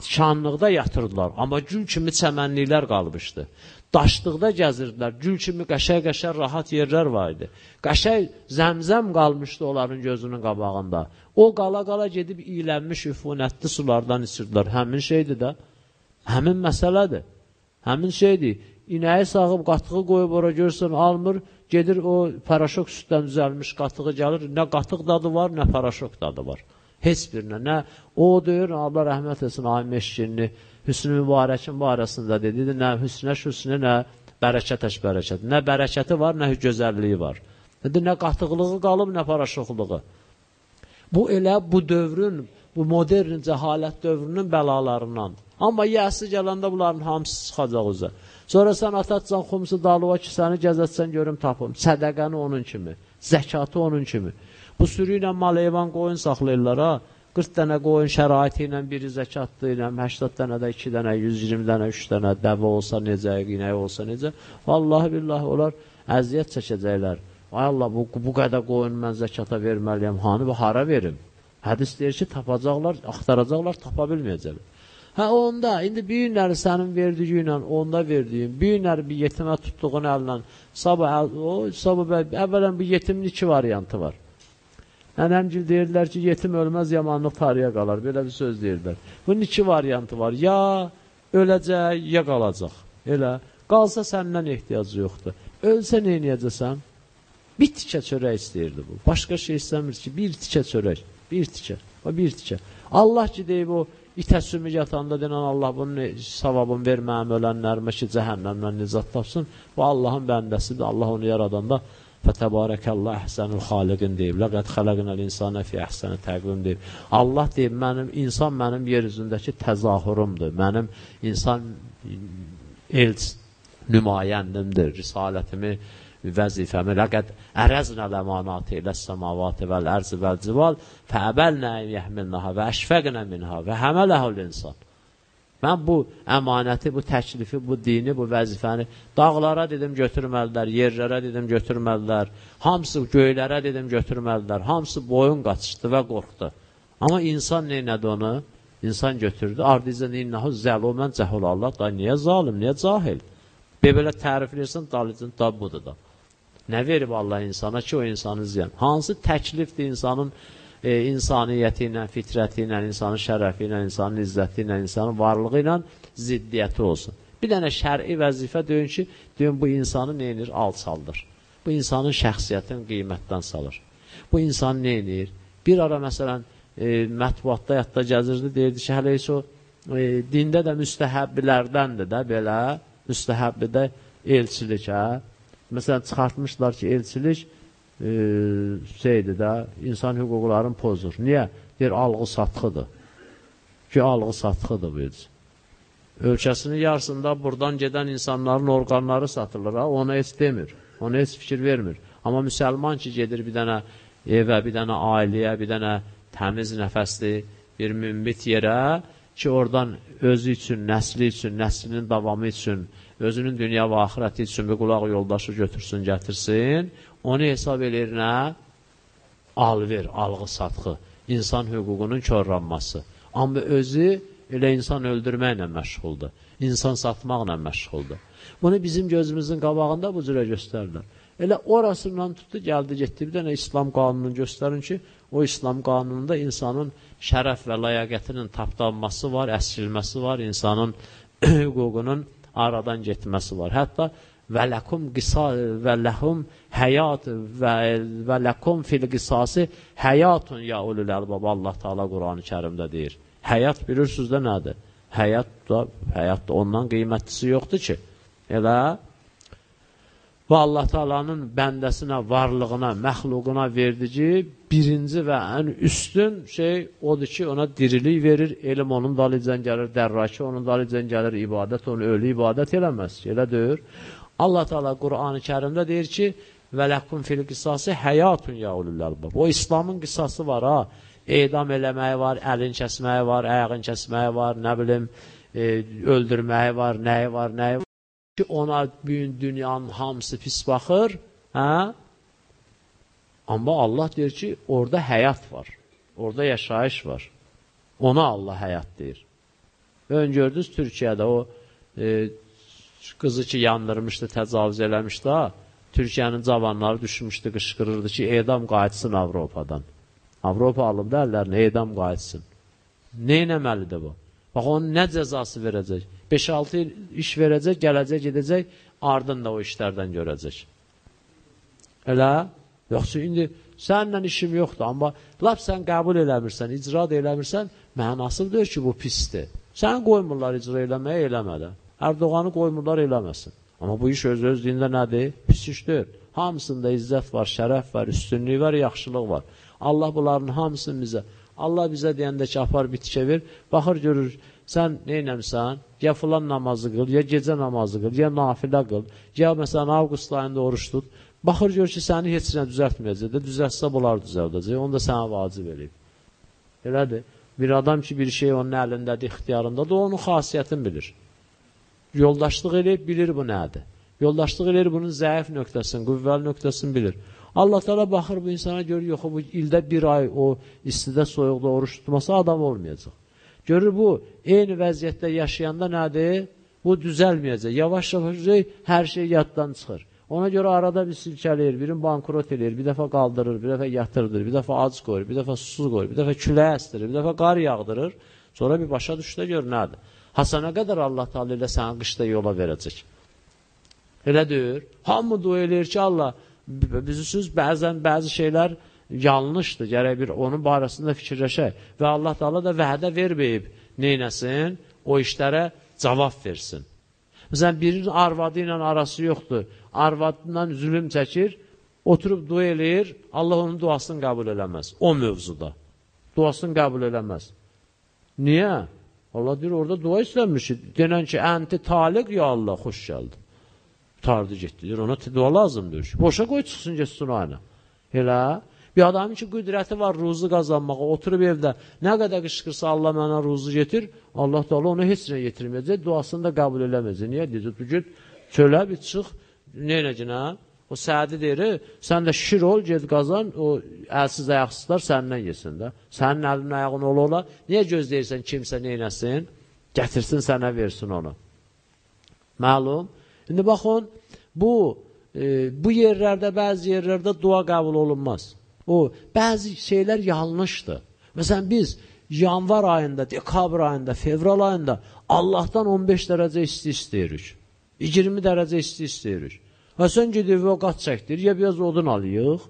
Şanlıqda yatırdılar. Amma gül kimi çəmənliklər qalmışdı. Daşlıqda gəzirdilər. Gül kimi qəşəng-qəşəng rahat yerlər var idi. Qəşəng zəmzəm qalmışdı onların gözünün qabağında. O qala-qala gedib iylənmiş üfunətli sulardan içirdilər. Həmin şeydir də. Həmin məsələdir. Həmin şeydir. İnəyi sağıb qatığı qoyub ora görsən almır, gedir o paraşok süddən düzəlmiş qatığı gəlir. Nə qatıq dadı var, nə paraşok dadı var. Heç birinə. Nə o deyir, Allah rəhmət etsin, ay meşkinli Hüsnü Mübarəkin barəsində dedi, nə hüsnəş hüsnü, nə bərəkətəş bərəkət. Nə bərəkəti var, nə gözəlliyi var. Dedi, nə qatıqlığı qalıb, nə paraşoqluğu. Bu elə bu dövrün, bu modern cəhalət dövrünün bəlalarından. Amma yəsi gələndə bunların hamısı çıxacaq üzə. Sonra sən atacaqsan xumsu dalıva ki, səni gəzətsən görüm tapım. Sədəqəni onun kimi, zəkatı onun kimi. Bu sürü ilə mal heyvan qoyun saxlayırlar ha. 40 dənə qoyun şəraiti ilə, biri zəkatlı ilə, 80 dənə də 2 dənə, 120 dənə, 3 dənə, dəvə olsa necə, inək olsa necə. Vallahi billahi onlar əziyyət çəkəcəklər. Ay Allah, bu, bu qədər qoyun mən zəkata verməliyəm, hanı və hara verim? Hədis deyir ki, tapacaqlar, axtaracaqlar, tapa bilməyəcəklər. Hə, onda, indi bir günləri sənin verdiyi ilə, onda verdiyin, bir günləri bir yetimə tutduğun əllə, sabah, o, sabah, əvvələn bir yetimin iki variantı var. Nənəmgil deyirlər ki, yetim ölməz, yamanlıq tariyə qalar. Belə bir söz deyirlər. Bunun iki variantı var. Ya öləcək, ya qalacaq. Elə. Qalsa səndən ehtiyacı yoxdur. Ölsə nə edəcəksən? Bir tikə çörək istəyirdi bu. Başqa şey istəmir ki, bir tikə çörək. Bir tikə. O bir tikə. Allah ki, deyib o itə sümü yatanda denən Allah bunun savabını verməyəm ölənlərimə ki, cəhənnəmdən nicat tapsın. Bu Allahın bəndəsidir. Allah onu yaradanda Fətəbarəkəllah əhsənül xaliqin deyib. Ləqəd xələqnəl insanə fi əhsəni təqvim deyib. Allah deyib, mənim, insan mənim yer üzündəki təzahürümdür. Mənim insan elç nümayəndimdir. Risalətimi, vəzifəmi. Ləqəd ərəznə ləmanatı ilə səmavati vəl ərzi vəl cival fəəbəlnə yəhmilnəha və əşfəqnə minha və həmələhul insan. Mən bu əmanəti, bu təklifi, bu dini, bu vəzifəni dağlara dedim götürməlilər, yerlərə dedim götürməlilər, hamısı göylərə dedim götürməlilər, hamısı boyun qaçışdı və qorxdu. Amma insan neynədi onu? İnsan götürdü, ardizən innahu zəlumən cəhulallah, da niyə zalim, niyə cahil? Be belə tərifləyirsən, dalicin da budur da. Nə verib Allah insana ki, o insanı ziyan? Hansı təklifdir insanın e, insaniyyəti ilə, fitrəti ilə, insanın şərəfi ilə, insanın izzəti ilə, insanın varlığı ilə ziddiyyəti olsun. Bir dənə şəri vəzifə deyün ki, deyün bu insanı neynir? Alçaldır. Bu insanın şəxsiyyətini qiymətdən salır. Bu insan neynir? Bir ara məsələn, e, mətbuatda yadda gəzirdi, deyirdi ki, hələ heç o e, dində də müstəhəbbilərdəndir də belə, müstəhəbbi də elçilik, hə? Məsələn, çıxartmışlar ki, elçilik şeydir də, insan hüquqlarını pozur. Niyə? Deyir, alğı satxıdır. Ki, alğı satxıdır bu heç. Ölkəsinin yarısında buradan gedən insanların orqanları satılır, ha? ona heç demir, ona heç fikir vermir. Amma müsəlman ki, gedir bir dənə evə, bir dənə ailəyə, bir dənə təmiz nəfəsli bir mümbit yerə ki, oradan özü üçün, nəsli üçün, nəslinin davamı üçün, özünün dünya və axirəti üçün bir qulaq yoldaşı götürsün, gətirsin, onu hesab edir nə? Alver, alğı-satqı, insan hüququnun körlanması. Amma özü elə insan öldürməklə məşğuldur, insan satmaqla məşğuldur. Bunu bizim gözümüzün qabağında bu cürə göstərirlər. Elə orasından tutdu, gəldi, getdi bir dənə İslam qanununu göstərin ki, o İslam qanununda insanın şərəf və layaqətinin tapdanması var, əsrilməsi var, insanın hüququnun aradan getməsi var. Hətta və ləkum qisas və ləhum həyat və və ləkum fil qisası həyatun ya ulul əlbab Allah Taala Qurani Kərimdə deyir. Həyat bilirsiniz də nədir? Həyat da həyat da ondan qiymətlisi yoxdur ki. Elə Və Allah Taala'nın bəndəsinə, varlığına, məxluquna verdiyi birinci və ən üstün şey odur ki, ona dirilik verir, elm onun dalıcan gəlir, dərraki onun dalıcan gəlir, ibadət onu ölü ibadət eləməz elə deyir. Allah Taala Qur'an-ı Kərimdə deyir ki, və ləkum fil qisası həyatun ya ulul albab. O İslamın qisası var ha. Edam eləməyi var, əlin kəsməyi var, ayağın kəsməyi var, nə bilim, e, öldürməyi var, nəyi var, nəyi var ki, ona bütün dünyanın hamısı pis baxır, hə? Amma Allah deyir ki, orada həyat var. Orada yaşayış var. Ona Allah həyat deyir. Ön gördünüz Türkiyədə o e, qızı ki, yandırmışdı, təcavüz eləmişdi ha. Türkiyənin cavanları düşmüşdü, qışqırırdı ki, edam qayıtsın Avropadan. Avropa alıb da əllərini, edam qayıtsın. Nə eləməlidir bu? Bax, onun nə cəzası verəcək? 5-6 il iş verəcək, gələcək, gedəcək, ardın da o işlərdən görəcək. Elə? Yoxsa indi səninlə işim yoxdur, amma lap sən qəbul eləmirsən, icra da eləmirsən, mənası deyir ki, bu pisdir. Sən qoymurlar icra eləməyə, eləmədə. Ərdoğanı qoymurlar eləməsin. Amma bu iş öz özlüyündə nədir? Pis işdir. Hamısında izzət var, şərəf var, üstünlük var, yaxşılıq var. Allah bunların hamısını bizə Allah bizə deyəndə ki, apar bitikə ver, baxır görür, sən neynəmsən, ya filan namazı qıl, ya gecə namazı qıl, ya nafilə qıl, ya məsələn, avqust ayında oruç tut, baxır gör ki, səni heç nə düzəltməyəcək də, düzəltsə bunlar düzəldəcək, onu da sənə vacib eləyib. Elədir. Bir adam ki, bir şey onun əlindədir, ixtiyarındadır, onun xasiyyətini bilir. Yoldaşlıq eləyib, bilir bu nədir. Yoldaşlıq eləyir, bunun zəif nöqtəsini, qüvvəli nöqtəsini bilir. Allah Teala baxır bu insana görür, yox, bu ildə bir ay o istidə, soyuqda oruç tutmasa adam olmayacaq. Görür bu, eyni vəziyyətdə yaşayanda nədir? Bu düzəlməyəcək. Yavaş-yavaş hər şey yaddan çıxır. Ona görə arada bir silkələyir, birini bankrot eləyir, bir dəfə qaldırır, bir dəfə yatırdır, bir dəfə ac qoyur, bir dəfə susuz qoyur, bir dəfə küləyə əstirir, bir dəfə qar yağdırır. Sonra bir başa düşdə gör nədir? Hasana qədər Allah Teala ilə səni qışda yola verəcək. Elə deyir. Hamı dua eləyir ki, Allah Bilirsiniz, bəzən bəzi şeylər yanlışdır. Gərək bir onun barəsində fikirləşək. Və Allah Taala da vədə verməyib neynəsin? O işlərə cavab versin. Məsələn, birinin arvadı ilə arası yoxdur. Arvadından zülüm çəkir, oturub dua eləyir, Allah onun duasını qəbul eləməz. O mövzuda. Duasını qəbul eləməz. Niyə? Allah deyir, orada dua istəmiş. Denən ki, ənti taliq, ya Allah, xoş gəldin qutardı getdidir. Ona dua lazımdır. Boşa qoy çıxsın getsin ayına. Elə bir adamın ki qüdrəti var ruzu qazanmağa, oturub evdə nə qədər qışqırsa Allah mənə ruzu getir, Allah da onu heç nə yetirməyəcək, duasını da qəbul eləməyəcək. Niyə? Deyəcək, get çölə bir çıx, nə eləcək, hə? O sədi deyir, sən də şir ol, get qazan, o əlsiz ayaqsızlar səndən yesin də. Sənin əlin ayağın ola ola, niyə gözləyirsən kimsə neynəsin? Gətirsin sənə versin onu. Məlum, İndi baxın, bu e, bu yerlərdə, bəzi yerlərdə dua qəbul olunmaz. O, bəzi şeylər yanlışdır. Məsələn, biz yanvar ayında, dekabr ayında, fevral ayında Allahdan 15 dərəcə isti istəyirik. 20 dərəcə isti istəyirik. Və sən gedib və qat çəkdir, ya biraz odun alıyıq.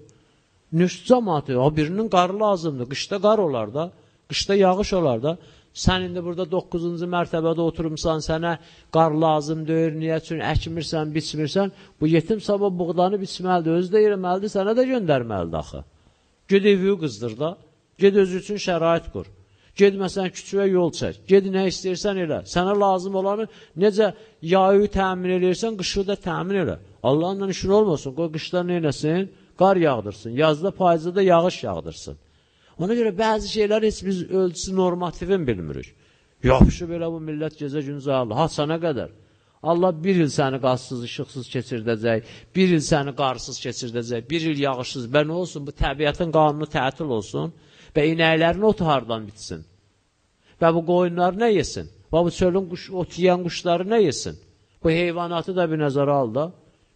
Nüst cəmatı, o birinin qarı lazımdır. Qışda qar olar da, qışda yağış olar da. Sən indi burada 9-cu mərtəbədə oturumsan, sənə qar lazım deyir, niyə üçün əkmirsən, biçmirsən, bu yetim sabah buğdanı biçməlidir, özü də yeməlidir, sənə də göndərməlidir axı. Ged evi qızdır da, ged özü üçün şərait qur. Ged məsələn küçüyə yol çək, ged nə istəyirsən elə. Sənə lazım olanı necə yayı təmin edirsən, qışı da təmin elə. Allahla işin olmasın, qoy qışda nə eləsin? Qar yağdırsın, yazda payızda da yağış yağdırsın. Ona görə bəzi şeylər heç biz ölçüsü normativin bilmirik. Yaxşı belə bu millət gecə gün zəallı. Haçana qədər. Allah bir il səni qazsız, işıqsız keçirdəcək, bir il səni qarsız keçirdəcək, bir il yağışsız. Bə nə olsun? Bu təbiətin qanunu tətil olsun və inəklərin otu hardan bitsin? Və bu qoyunlar nə yesin? Və bu çölün quş, ot yiyən quşları nə yesin? Bu heyvanatı da bir nəzərə al da.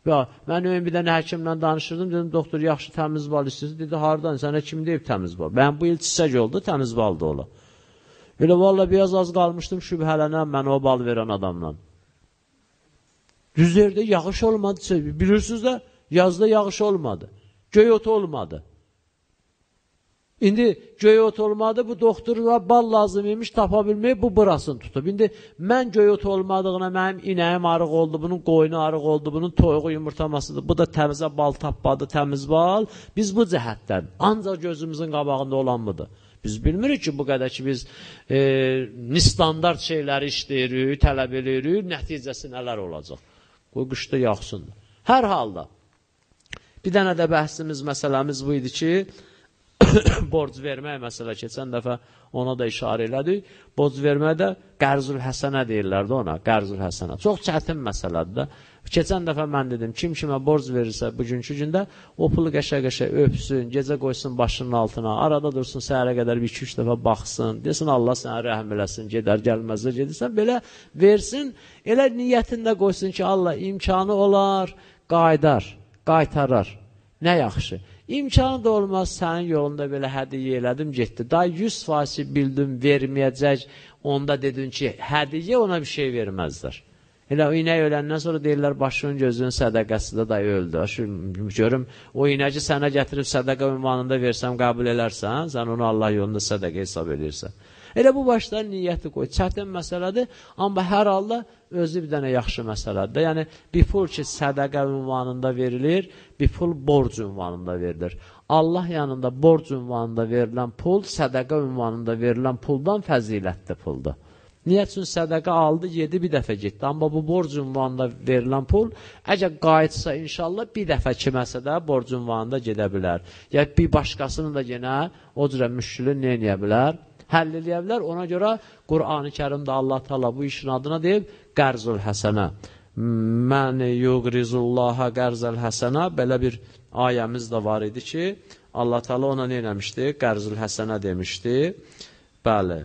Ya, mən öyün bir dənə həkimlə danışırdım, dedim, doktor, yaxşı təmiz bal istəyirsin. Dedi, hardan, sənə kim deyib təmiz bal? Mən bu il çiçək oldu, təmiz bal da ola. Elə valla biraz az qalmışdım şübhələnəm mən o bal verən adamla. Düz yerdə yağış olmadı, bilirsiniz də, yazda yağış olmadı. Göy otu olmadı. İndi göy ot olmadı, bu doktorlar bal lazım imiş, tapa bilməyib, bu burasını tutub. İndi mən göy ot olmadığına mənim inəyim arıq oldu, bunun qoyunu arıq oldu, bunun toyuğu yumurtamasıdır, bu da təmizə bal tapmadı, təmiz bal. Biz bu cəhətdən, ancaq gözümüzün qabağında olan budur. Biz bilmirik ki, bu qədər ki, biz e, nistandart şeyləri işləyirik, tələb edirik, nəticəsi nələr olacaq. Qoy qışda yaxsın. Hər halda, bir dənə də bəhsimiz, məsələmiz bu idi ki, borc vermək məsələ keçən dəfə ona da işarə elədik. Borc vermədə qərzül həsənə deyirlərdi ona, qərzül həsənə. Çox çətin məsələdir də. Keçən dəfə mən dedim, kim kimə borc verirsə bugünkü gündə o pulu qəşə-qəşə öpsün, gecə qoysun başının altına, arada dursun səhərə qədər bir iki-üç dəfə baxsın, desin Allah sənə rəhm eləsin, gedər, gəlməzdə gedirsən, belə versin, elə niyyətində qoysun ki, Allah imkanı olar, qaydar, qaytarar. Nə yaxşı. İmkanı da olmaz, sənin yolunda belə hədiyyə elədim, getdi. Daha 100 faisi bildim, verməyəcək, onda dedin ki, hədiyyə ona bir şey verməzlər. Elə o inək öləndən sonra deyirlər, başının gözünün sədəqəsi də dayı öldü. Şu, görüm, o inəci sənə gətirib sədəqə ünvanında versəm, qəbul elərsən, sən onu Allah yolunda sədəqə hesab edirsən. Elə bu başda niyyəti qoy. Çətin məsələdir, amma hər halda özü bir dənə yaxşı məsələdir. Yəni, bir pul ki, sədəqə ünvanında verilir, bir pul borc ünvanında verilir. Allah yanında borc ünvanında verilən pul, sədəqə ünvanında verilən puldan fəzilətli puldur. Niyə üçün sədəqə aldı, yedi bir dəfə getdi. Amma bu borc ünvanında verilən pul, əgər qayıtsa inşallah bir dəfə kiməsə də borc ünvanında gedə bilər. Ya bir başqasını da yenə o cürə müşkülü neyəyə bilər? Həll eləyə bilər. Ona görə Qur'an-ı Kərimdə Allah Taala bu işin adına deyib qərzul həsənə. Mən yuqrizullaha qərzəl həsənə belə bir ayəmiz də var idi ki, Allah Taala ona nə etmişdi? Qərzul həsənə demişdi. Bəli.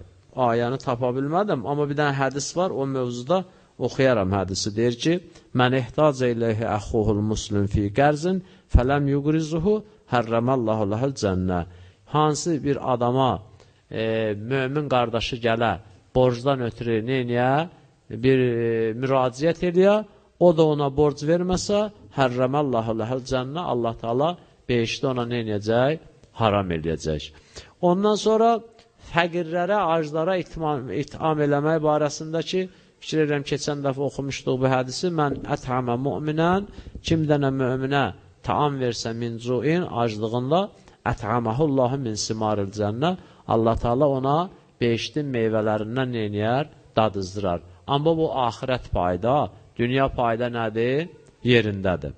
Ayəni tapa bilmədim, amma bir dənə hədis var o mövzuda oxuyaram hədisi. Deyir ki, Mən ehtac eləyhi əxuhul muslim fi qərzin fələm yuqrizuhu hərrəməllahu ləhəl cənnə. Hansı bir adama e, mömin qardaşı gələ, borcdan ötürü neyniyə, bir e, müraciət eləyə, o da ona borc verməsə, hərrəməllahu ləhəl cənnə, Allah Taala beşdə ona neynəyəcək? Haram eləyəcək. Ondan sonra fəqirlərə, aclara itmam, itam eləmək barəsində ki, fikir edirəm, keçən dəfə oxumuşduq bu hədisi, mən ətəmə müminən, kim dənə müminə taam versə min cuin, aclığında, ətəməhullahu min simaril cənnə, Allah Taala ona beşdin meyvələrindən neynəyər? Dadızdırar. Amma bu axirət payda, dünya payda nədir? Yerindədir.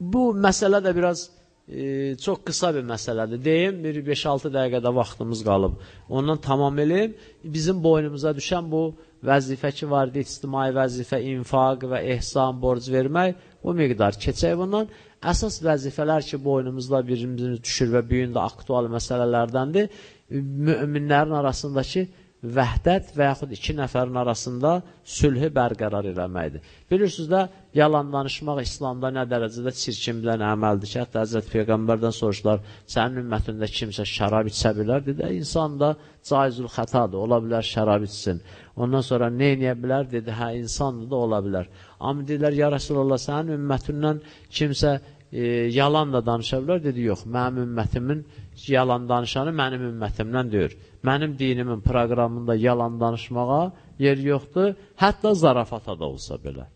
Bu məsələ də biraz e, çox qısa bir məsələdir. Deyim, bir 5-6 dəqiqədə vaxtımız qalıb. Ondan tamam eləyim. Bizim boynumuza düşən bu vəzifə ki vardı, ictimai vəzifə, infaq və ehsan, borc vermək, bu miqdar keçək bundan. Əsas vəzifələr ki, boynumuzda birimizin düşür və bu gün də aktual məsələlərdəndir, müminlərin arasındakı vəhdət və yaxud iki nəfərin arasında sülhü bərqərar eləməkdir. Bilirsiniz də, yalan danışmaq İslamda nə dərəcədə çirkinbilən əməldir ki, hətta Həzrət Peyğəmbərdən soruşlar, sənin ümmətində kimsə şərab içsə bilər, dedi, insan da caizül xətadır, ola bilər şərab içsin. Ondan sonra nə eləyə bilər, dedi, hə, insandır da ola bilər. Amma dedilər, ya Rəsulullah, sənin ümmətindən kimsə e, yalan da danışa bilər, dedi, yox, mənim ümmətimin yalan danışanı mənim ümmətimdən deyir. Mənim dinimin proqramında yalan danışmağa yer yoxdur, hətta zarafata da olsa belə.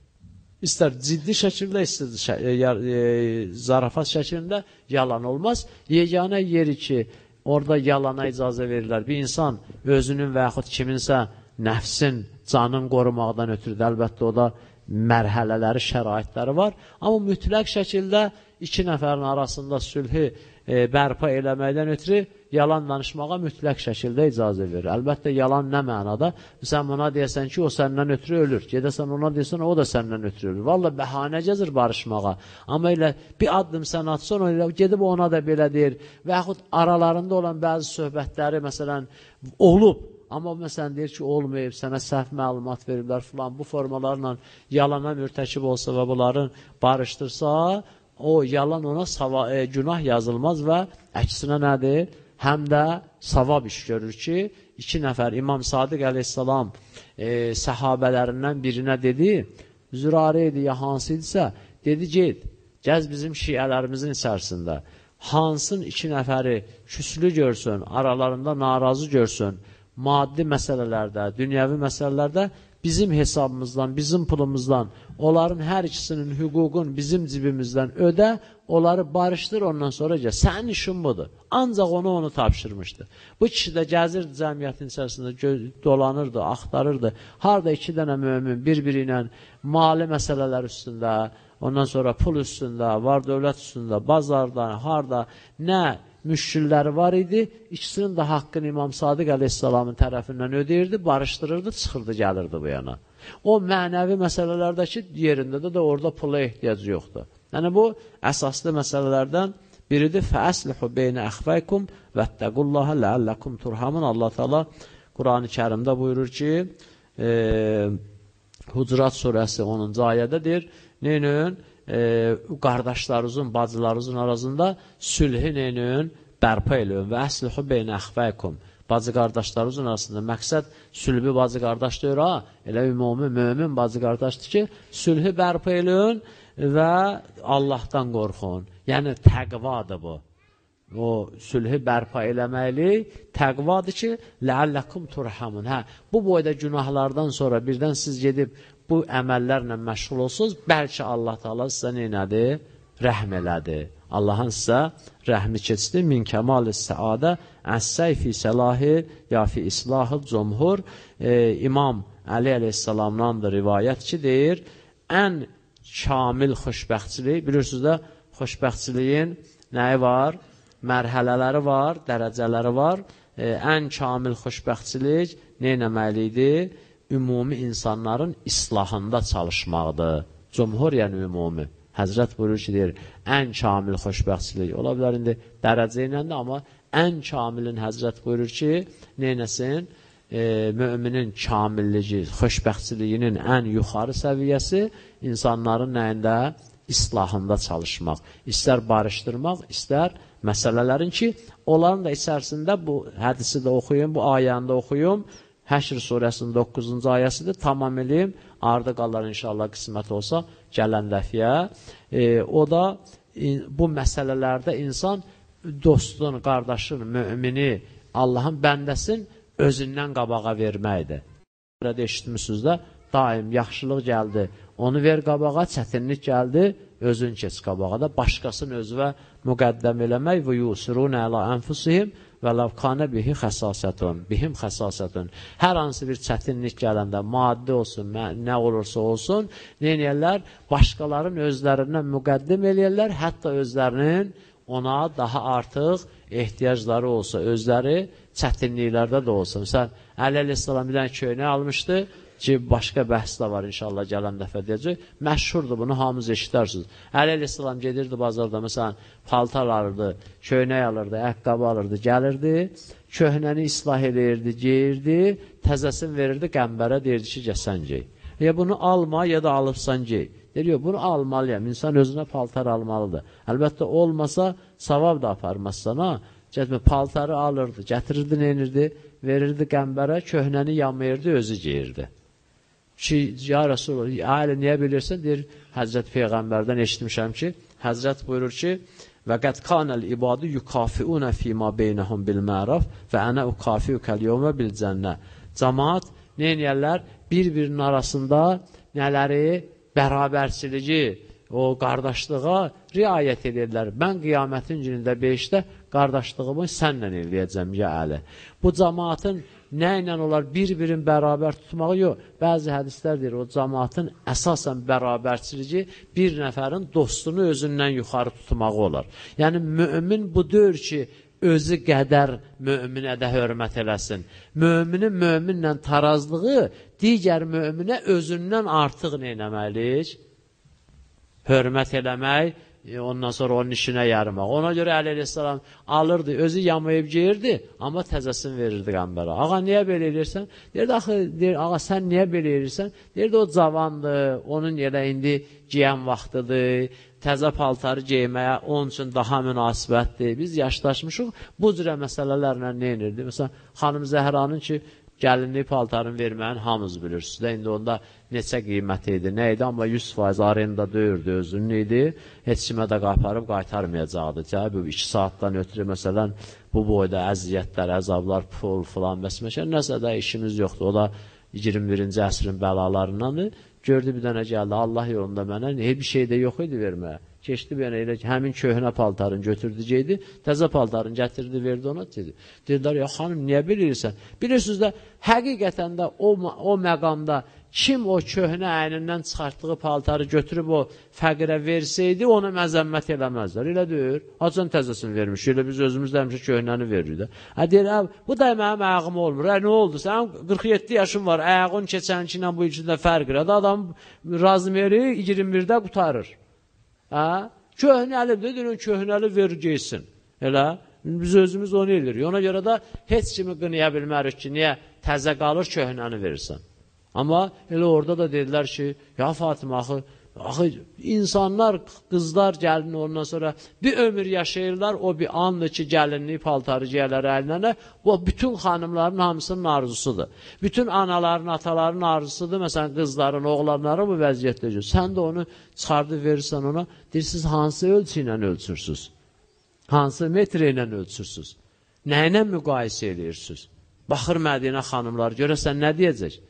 İstər ciddi şəkildə, istər e, e, zarafat şəklində yalan olmaz. Yeganə yeri ki, orada yalana icazə verirlər. Bir insan özünün və yaxud kiminsə nəfsin, canın qorumaqdan ötürü əlbəttə o da mərhələləri, şəraitləri var. Amma mütləq şəkildə iki nəfərin arasında sülhü e, bərpa eləməkdən ötürü yalan danışmağa mütləq şəkildə icazə verir. Əlbəttə, yalan nə mənada? Sən ona deyəsən ki, o səndən ötürü ölür. Gedəsən ona deyəsən, o da səndən ötürü ölür. Valla bəhanəcəzir barışmağa. Amma elə bir addım sən atsan, elə gedib ona da belə deyir. Və yaxud aralarında olan bəzi söhbətləri, məsələn, olub. Amma məsələn, deyir ki, olmayıb, sənə səhv məlumat veriblər filan. Bu formalarla yalana mürtəkib olsa və bunların barışdırsa, o yalan ona sava, e, günah yazılmaz və əksinə nədir? Həm də savab iş görür ki, iki nəfər İmam Sadiq əleyhissalam e, səhabələrindən birinə dedi, Zürarə idi ya hansı idisə, dedi, get, gəz bizim şiələrimizin içərisində. hansın iki nəfəri küslü görsün, aralarında narazı görsün, maddi məsələlərdə, dünyəvi məsələlərdə bizim hesabımızdan, bizim pulumuzdan, onların hər ikisinin hüququn bizim cibimizdən ödə, onları barışdır, ondan sonra gəl. Sənin işin budur. Ancaq onu onu tapşırmışdı. Bu kişi də gəzirdi cəmiyyətin içərisində, dolanırdı, axtarırdı. Harada iki dənə mömin bir-biri ilə mali məsələlər üstündə, ondan sonra pul üstündə, var dövlət üstündə, bazarda, harda, nə müşkilləri var idi, ikisinin də haqqını İmam Sadiq əleyhissalamın tərəfindən ödəyirdi, barışdırırdı, çıxırdı, gəlirdi bu yana. O mənəvi məsələlərdəki yerində də, də orada pula ehtiyac yoxdur. Yəni, bu əsaslı məsələlərdən biridir. Fəəslihu beynə əxvəykum vəttəqullaha ləəlləkum turhamın. Allah Teala Qurani kərimdə buyurur ki, e, Hucurat surəsi 10-cu ayədədir. Neynün? E, qardaşlarınızın, bacılarınızın arasında sülhü neynün? Bərpa eləyin və əslihu beynə əxvəykum. Bacı qardaşlarınızın arasında məqsəd sülhü bacı qardaş deyir, ha? Elə ümumi, mömin bacı qardaşdır ki, sülhü bərpa eləyin və Allahdan qorxun. Yəni, təqvadır bu o sülhü bərpa eləməklik təqvadır ki, ləalləkum turhamun. Hə, bu boyda günahlardan sonra birdən siz gedib bu əməllərlə məşğul olsunuz, bəlkə Allah Taala sizə neynədir? Rəhm elədi. Allahın sizə rəhmi keçdi. Min kəmal-i səadə əssəy fi səlahi ya fi islahı cumhur. E, İmam Əli əleyhissalamdandır rivayət ki, deyir, ən kamil xoşbəxtçilik, bilirsiniz də, xoşbəxtçiliyin nəyi var? mərhələləri var, dərəcələri var. E, ən kamil xoşbəxtçilik nə etməli idi? Ümumi insanların islahında çalışmaqdır. Cumhur, yəni ümumi. Həzrət buyurur ki, deyir, ən kamil xoşbəxtçilik. Ola bilər indi dərəcə ilə də, amma ən kamilin Həzrət buyurur ki, neynəsin? E, müminin kamilliyi, xoşbəxtçiliyinin ən yuxarı səviyyəsi insanların nəyində? İslahında çalışmaq. İstər barışdırmaq, istər məsələlərin ki, onların da içərisində bu hədisi də oxuyun, bu ayəni də oxuyun. Həşr surəsinin 9-cu ayəsidir, tamam eləyim. Ardı qalar inşallah qismət olsa gələn dəfiyə. E, o da e, bu məsələlərdə insan dostun, qardaşın, mümini, Allahın bəndəsin özündən qabağa verməkdir. Burada eşitmişsiniz də, daim yaxşılıq gəldi, onu ver qabağa, çətinlik gəldi, özün keç qabağa da, başqasının özünə müqəddəm eləmək və yusirun əla ənfusihim və ləvkanə bihi xəsasətun, bihim xəsasətun. Hər hansı bir çətinlik gələndə, maddi olsun, nə olursa olsun, neynəyərlər? Başqaların özlərindən müqəddim eləyərlər, hətta özlərinin ona daha artıq ehtiyacları olsa, özləri çətinliklərdə də olsun. Məsələn, Əli Aleyhisselam bir dənə köynək almışdı, ki, başqa bəhs də var inşallah gələn dəfə deyəcək. Məşhurdur, bunu hamınız eşidərsiniz. Əli Aleyhisselam gedirdi bazarda, məsələn, paltar alırdı, köynək alırdı, əqqabı alırdı, gəlirdi, köhnəni islah edirdi, geyirdi, təzəsini verirdi qəmbərə, deyirdi ki, gəsən gey. Ya bunu alma, ya da alıbsan gey. Deyir, yox, bunu almalıyam, insan özünə paltar almalıdır. Əlbəttə, olmasa, savab da aparmazsan, ha. Getmə, paltarı alırdı, gətirirdi, neynirdi, verirdi qəmbərə, köhnəni yamayırdı, özü geyirdi ki, ya Rasulullah, ailə niyə bilirsən? Deyir, Həzrət Peyğəmbərdən eşitmişəm ki, Həzrət buyurur ki, və qəd kanəl ibadı yukafiunə fīmā beynəhum bil məraf və ənə ukafiukəl yevmə bil cənnə. Cəmaat neynəyərlər? Bir-birinin arasında nələri? Bərabərçiliyi, o qardaşlığa riayət edirlər. Mən qiyamətin günündə beşdə qardaşlığımı sənlə eləyəcəm, ya Əli. Bu cəmaatın Nə ilə onlar bir-birin bərabər tutmağı yox. Bəzi hədislər deyir, o cəmaatın əsasən bərabərçiliyi bir nəfərin dostunu özündən yuxarı tutmağı olar. Yəni, mümin bu deyir ki, özü qədər möminə də hörmət eləsin. Möminin möminlə tarazlığı digər möminə özündən artıq neynəməlik? Hörmət eləmək e, ondan sonra onun işinə yaramaq. Ona görə Əli Aleyhisselam alırdı, özü yamayıb geyirdi, amma təzəsini verirdi qəmbərə. Ağa, niyə belə edirsən? Deyirdi, axı, deyir, ağa, sən niyə belə edirsən? Deyirdi, o cavandır, onun yerə indi giyən vaxtıdır, təzə paltarı geyməyə onun üçün daha münasibətdir. Biz yaşlaşmışıq, bu cürə məsələlərlə nə edirdi? Məsələn, xanım Zəhranın ki, gəlinlik paltarını verməyin hamınız bilirsiniz də. İndi onda neçə qiyməti idi, nə idi, amma 100% arenda döyürdü özünün idi. Heç kimə də qaparıb qaytarmayacaqdı. Cə, bu 2 saatdan ötürü məsələn bu boyda əziyyətlər, əzablar, pul filan məsməşə nəsə də işimiz yoxdur. O da 21-ci əsrin bəlalarındandır. Gördü bir dənə gəldi, Allah yolunda mənə, heç bir şey də yox idi verməyə. Keçdi bir elə ki, həmin köhnə paltarını götürdü geydi, təzə paltarını gətirdi, verdi ona dedi. Dedilər, ya xanım, niyə bilirsən? Bilirsiniz də, həqiqətən də o, o məqamda kim o köhnə əynindən çıxartdığı paltarı götürüb o fəqirə versəydi, ona məzəmmət eləməzlər. Elə deyir, haçan təzəsini vermiş, elə biz özümüz də həmişə köhnəni veririk də. Hə, deyir, ə, bu da mənim ayağım olmur, ə, nə oldu? Sənin 47 yaşın var, ayağın keçənki ilə bu ikində fərqirədə, adam razı verir, 21-də qutarır. Hə? Köhnəlidir, deyir, köhnəli ver geysin. Elə, biz özümüz onu edirik. Ona görə də heç kimi qınaya bilmərik ki, niyə təzə qalır, köhnəni verirsən. Amma elə orada da dedilər ki, ya Fatimə, axı, axı insanlar, qızlar gəlin ondan sonra bir ömür yaşayırlar, o bir andır ki, gəlinlik paltarı giyərlər əlinə, bu bütün xanımların hamısının arzusudur. Bütün anaların, ataların arzusudur, məsələn, qızların, oğlanların bu vəziyyətdə. Sən də onu çıxardıb verirsən ona, deyirsiniz, hansı ölçü ilə ölçürsünüz? Hansı metrə ilə ölçürsünüz? Nə ilə müqayisə edirsiniz? Baxır Mədinə xanımlar, görəsən nə deyəcək?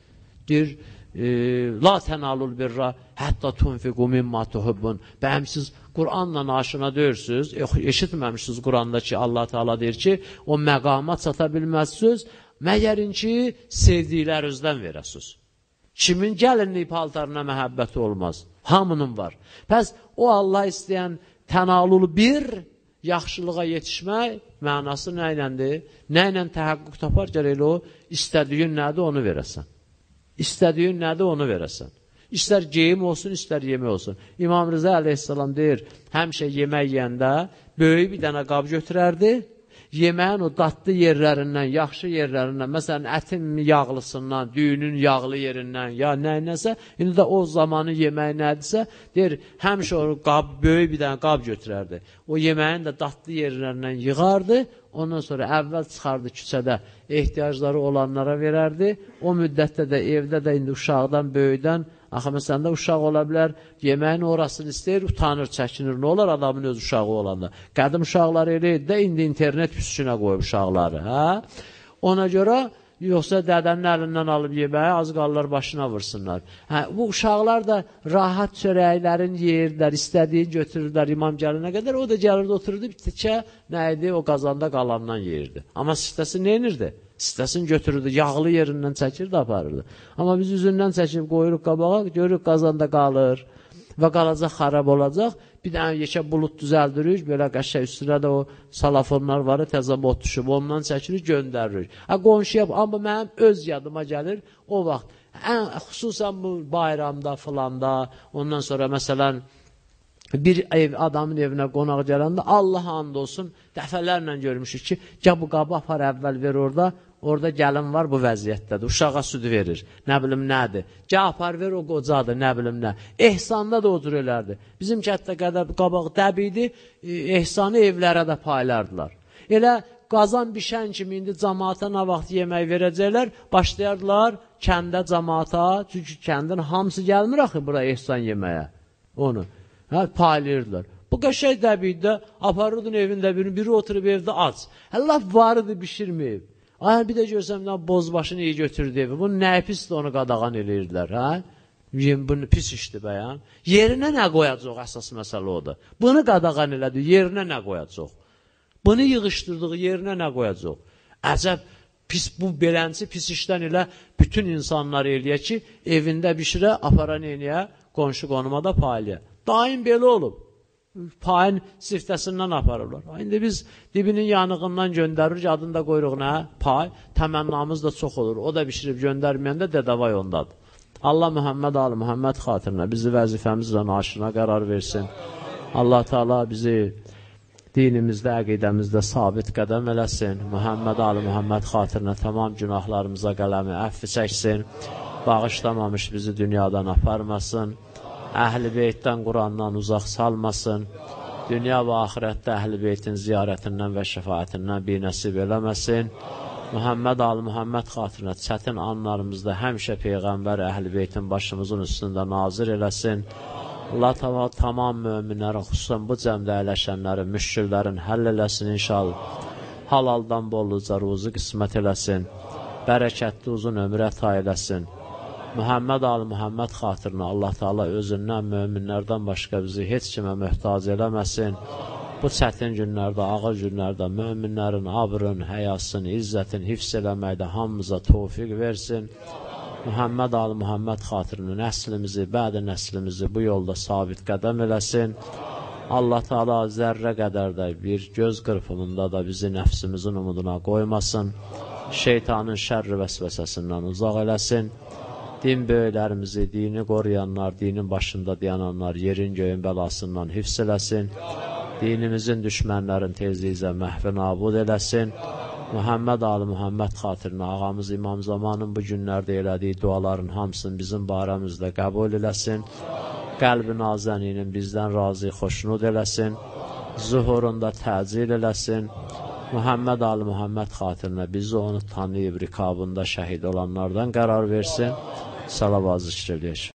Deyir, La tənalul birra hətta tunfiqu mimma tuhibbun. Bəyəm siz Qur'anla aşina deyirsiniz, eşitməmişsiniz Qur'anda ki, Allah Teala deyir ki, o məqama çata bilməzsiniz, məgərin ki, sevdiklərinizdən verəsiniz. Kimin gəlinlik paltarına məhəbbəti olmaz? Hamının var. Pəs o Allah istəyən tənalul bir, yaxşılığa yetişmək mənası nə iləndir? Nə ilə təhəqqüq tapar gərək o istədiyin nədir onu verəsən. İstədiyin nədir, onu verəsən. İstər geyim olsun, istər yemək olsun. İmam Rıza əleyhissalam deyir, həmişə yemək yeyəndə böyük bir dənə qab götürərdi, yeməyin o dadlı yerlərindən, yaxşı yerlərindən, məsələn, ətin yağlısından, düyünün yağlı yerindən, ya nəyinəsə, indi də o zamanı yemək nədirsə, deyir, həmişə o qab, böyük bir dənə qab götürərdi. O yeməyin də dadlı yerlərindən yığardı, ondan sonra əvvəl çıxardı küçədə, ehtiyacları olanlara verərdi, o müddətdə də evdə də indi uşaqdan, böyüdən, Axı, məsələn uşaq ola bilər, yeməyin orasını istəyir, utanır, çəkinir. Nə olar adamın öz uşağı olanda? Qədim uşaqlar elə idi də, indi internet üstünə qoyub uşaqları. Hə? Ona görə, yoxsa dədənin əlindən alıb yeməyi, az qalırlar başına vursunlar. Hə, bu uşaqlar da rahat çörəklərin yeyirdilər, istədiyin götürürlər imam gəlinə qədər, o da gəlirdi, otururdu, bir tikə nə idi, o qazanda qalandan yeyirdi. Amma sistəsi nə inirdi? Sitəsini götürürdü, yağlı yerindən çəkirdi, aparırdı. Amma biz üzündən çəkib qoyuruq qabağa, görürük qazanda qalır və qalacaq, xarab olacaq. Bir dənə yekə bulud düzəldirik, belə qəşək üstünə də o salafonlar var, təzə bot düşüb, ondan çəkirik, göndəririk. Hə, qonşuya, amma mənim öz yadıma gəlir, o vaxt, ən, xüsusən bu bayramda, filanda, ondan sonra məsələn, bir ev adamın evinə qonaq gələndə Allah and olsun dəfələrlə görmüşük ki, gəl bu qabı apar əvvəl ver orada, orada gəlin var bu vəziyyətdədir, uşağa süd verir, nə bilim nədir, gəl apar ver o qocadır, nə bilim nə. Ehsanda da o cür elərdi. Bizim kətdə qədər qabaq dəb idi, e, ehsanı evlərə də paylardılar. Elə qazan bişən kimi indi cəmaata nə vaxt yemək verəcəklər, başlayardılar kəndə cəmaata, çünki kəndin hamısı gəlmir axı bura ehsan yeməyə, onu. Hə, paylayırdılar. Bu qəşəng dəbiydə aparırdın evində birini, biri oturub evdə aç. Allah varıdı bişirməyib. Ay, bir də görsəm, bozbaşını iyi götürdü evi. Bu nə pisdir, onu qadağan eləyirdilər, hə? Bunu pis işdir bəyən. Yerinə nə qoyacaq əsas məsələ odur. Bunu qadağan elədi, yerinə nə qoyacaq? Bunu yığışdırdığı yerinə nə qoyacaq? Əcəb, pis bu belənçi pis işdən elə bütün insanlar eləyə ki, evində bişirə, aparan eləyə, qonşu qonuma da paylıya. Daim belə olub. Payın siftəsindən aparırlar. İndi biz dibinin yanığından göndəririk, adını da qoyuruq nə? Pay. Təmənnamız da çox olur. O da bişirib göndərməyəndə dədavay ondadır. Allah Muhammed Ali Muhammed xatirinə bizi vəzifəmizlə aşına qərar versin. Allah Teala bizi dinimizdə, əqidəmizdə sabit qədəm eləsin. Muhammed Ali Muhammed xatirinə tamam günahlarımıza qələmi əfv çəksin. Bağışlamamış bizi dünyadan aparmasın. Əhl-i beytdən, Qurandan uzaq salmasın. Dünya və axirətdə əhl-i beytin ziyarətindən və şəfaətindən bir nəsib eləməsin. Muhammed al Muhammed xatirinə çətin anlarımızda həmişə Peyğəmbər əhl-i beytin başımızın üstündə nazir eləsin. Allah tava tamam möminlərin, xüsusən bu cəmdə əyləşənlərin, müşküllərin həll eləsin inşallah. Halaldan bolluca ruzu qismət eləsin. Bərəkətli uzun ömür əta eləsin. Muhammed al Muhammed xatirinə Allah Taala özündən möminlərdən başqa bizi heç kimə möhtac eləməsin. Bu çətin günlərdə, ağır günlərdə möminlərin abrın, həyasını, izzətin hifz eləməkdə hamımıza tövfiq versin. Muhammed al Muhammed xatirinə nəslimizi, bədi nəslimizi bu yolda sabit qədəm eləsin. Allah Taala zərrə qədər də bir göz qırpımında da bizi nəfsimizin umuduna qoymasın. Şeytanın şərri vəsvəsəsindən uzaq eləsin. Din böyüklərimizi, dini qoruyanlar, dinin başında dayananlar yerin göyün bəlasından hifz eləsin dinimizin düşmənlərin tezliyicə məhvi nabud eləsin. Muhammed Ali Muhammed xatirinə ağamız İmam Zamanın bu günlərdə elədiyi duaların hamısını bizim barəmizdə qəbul eləsin. Qəlbi nazəninin bizdən razı, xoşnud eləsin. Zuhurunda təcil eləsin. Muhammed Ali Muhammed xatirinə bizi onu tanıyıb rikabında şəhid olanlardan qərar versin. Salavat zikr eləyək.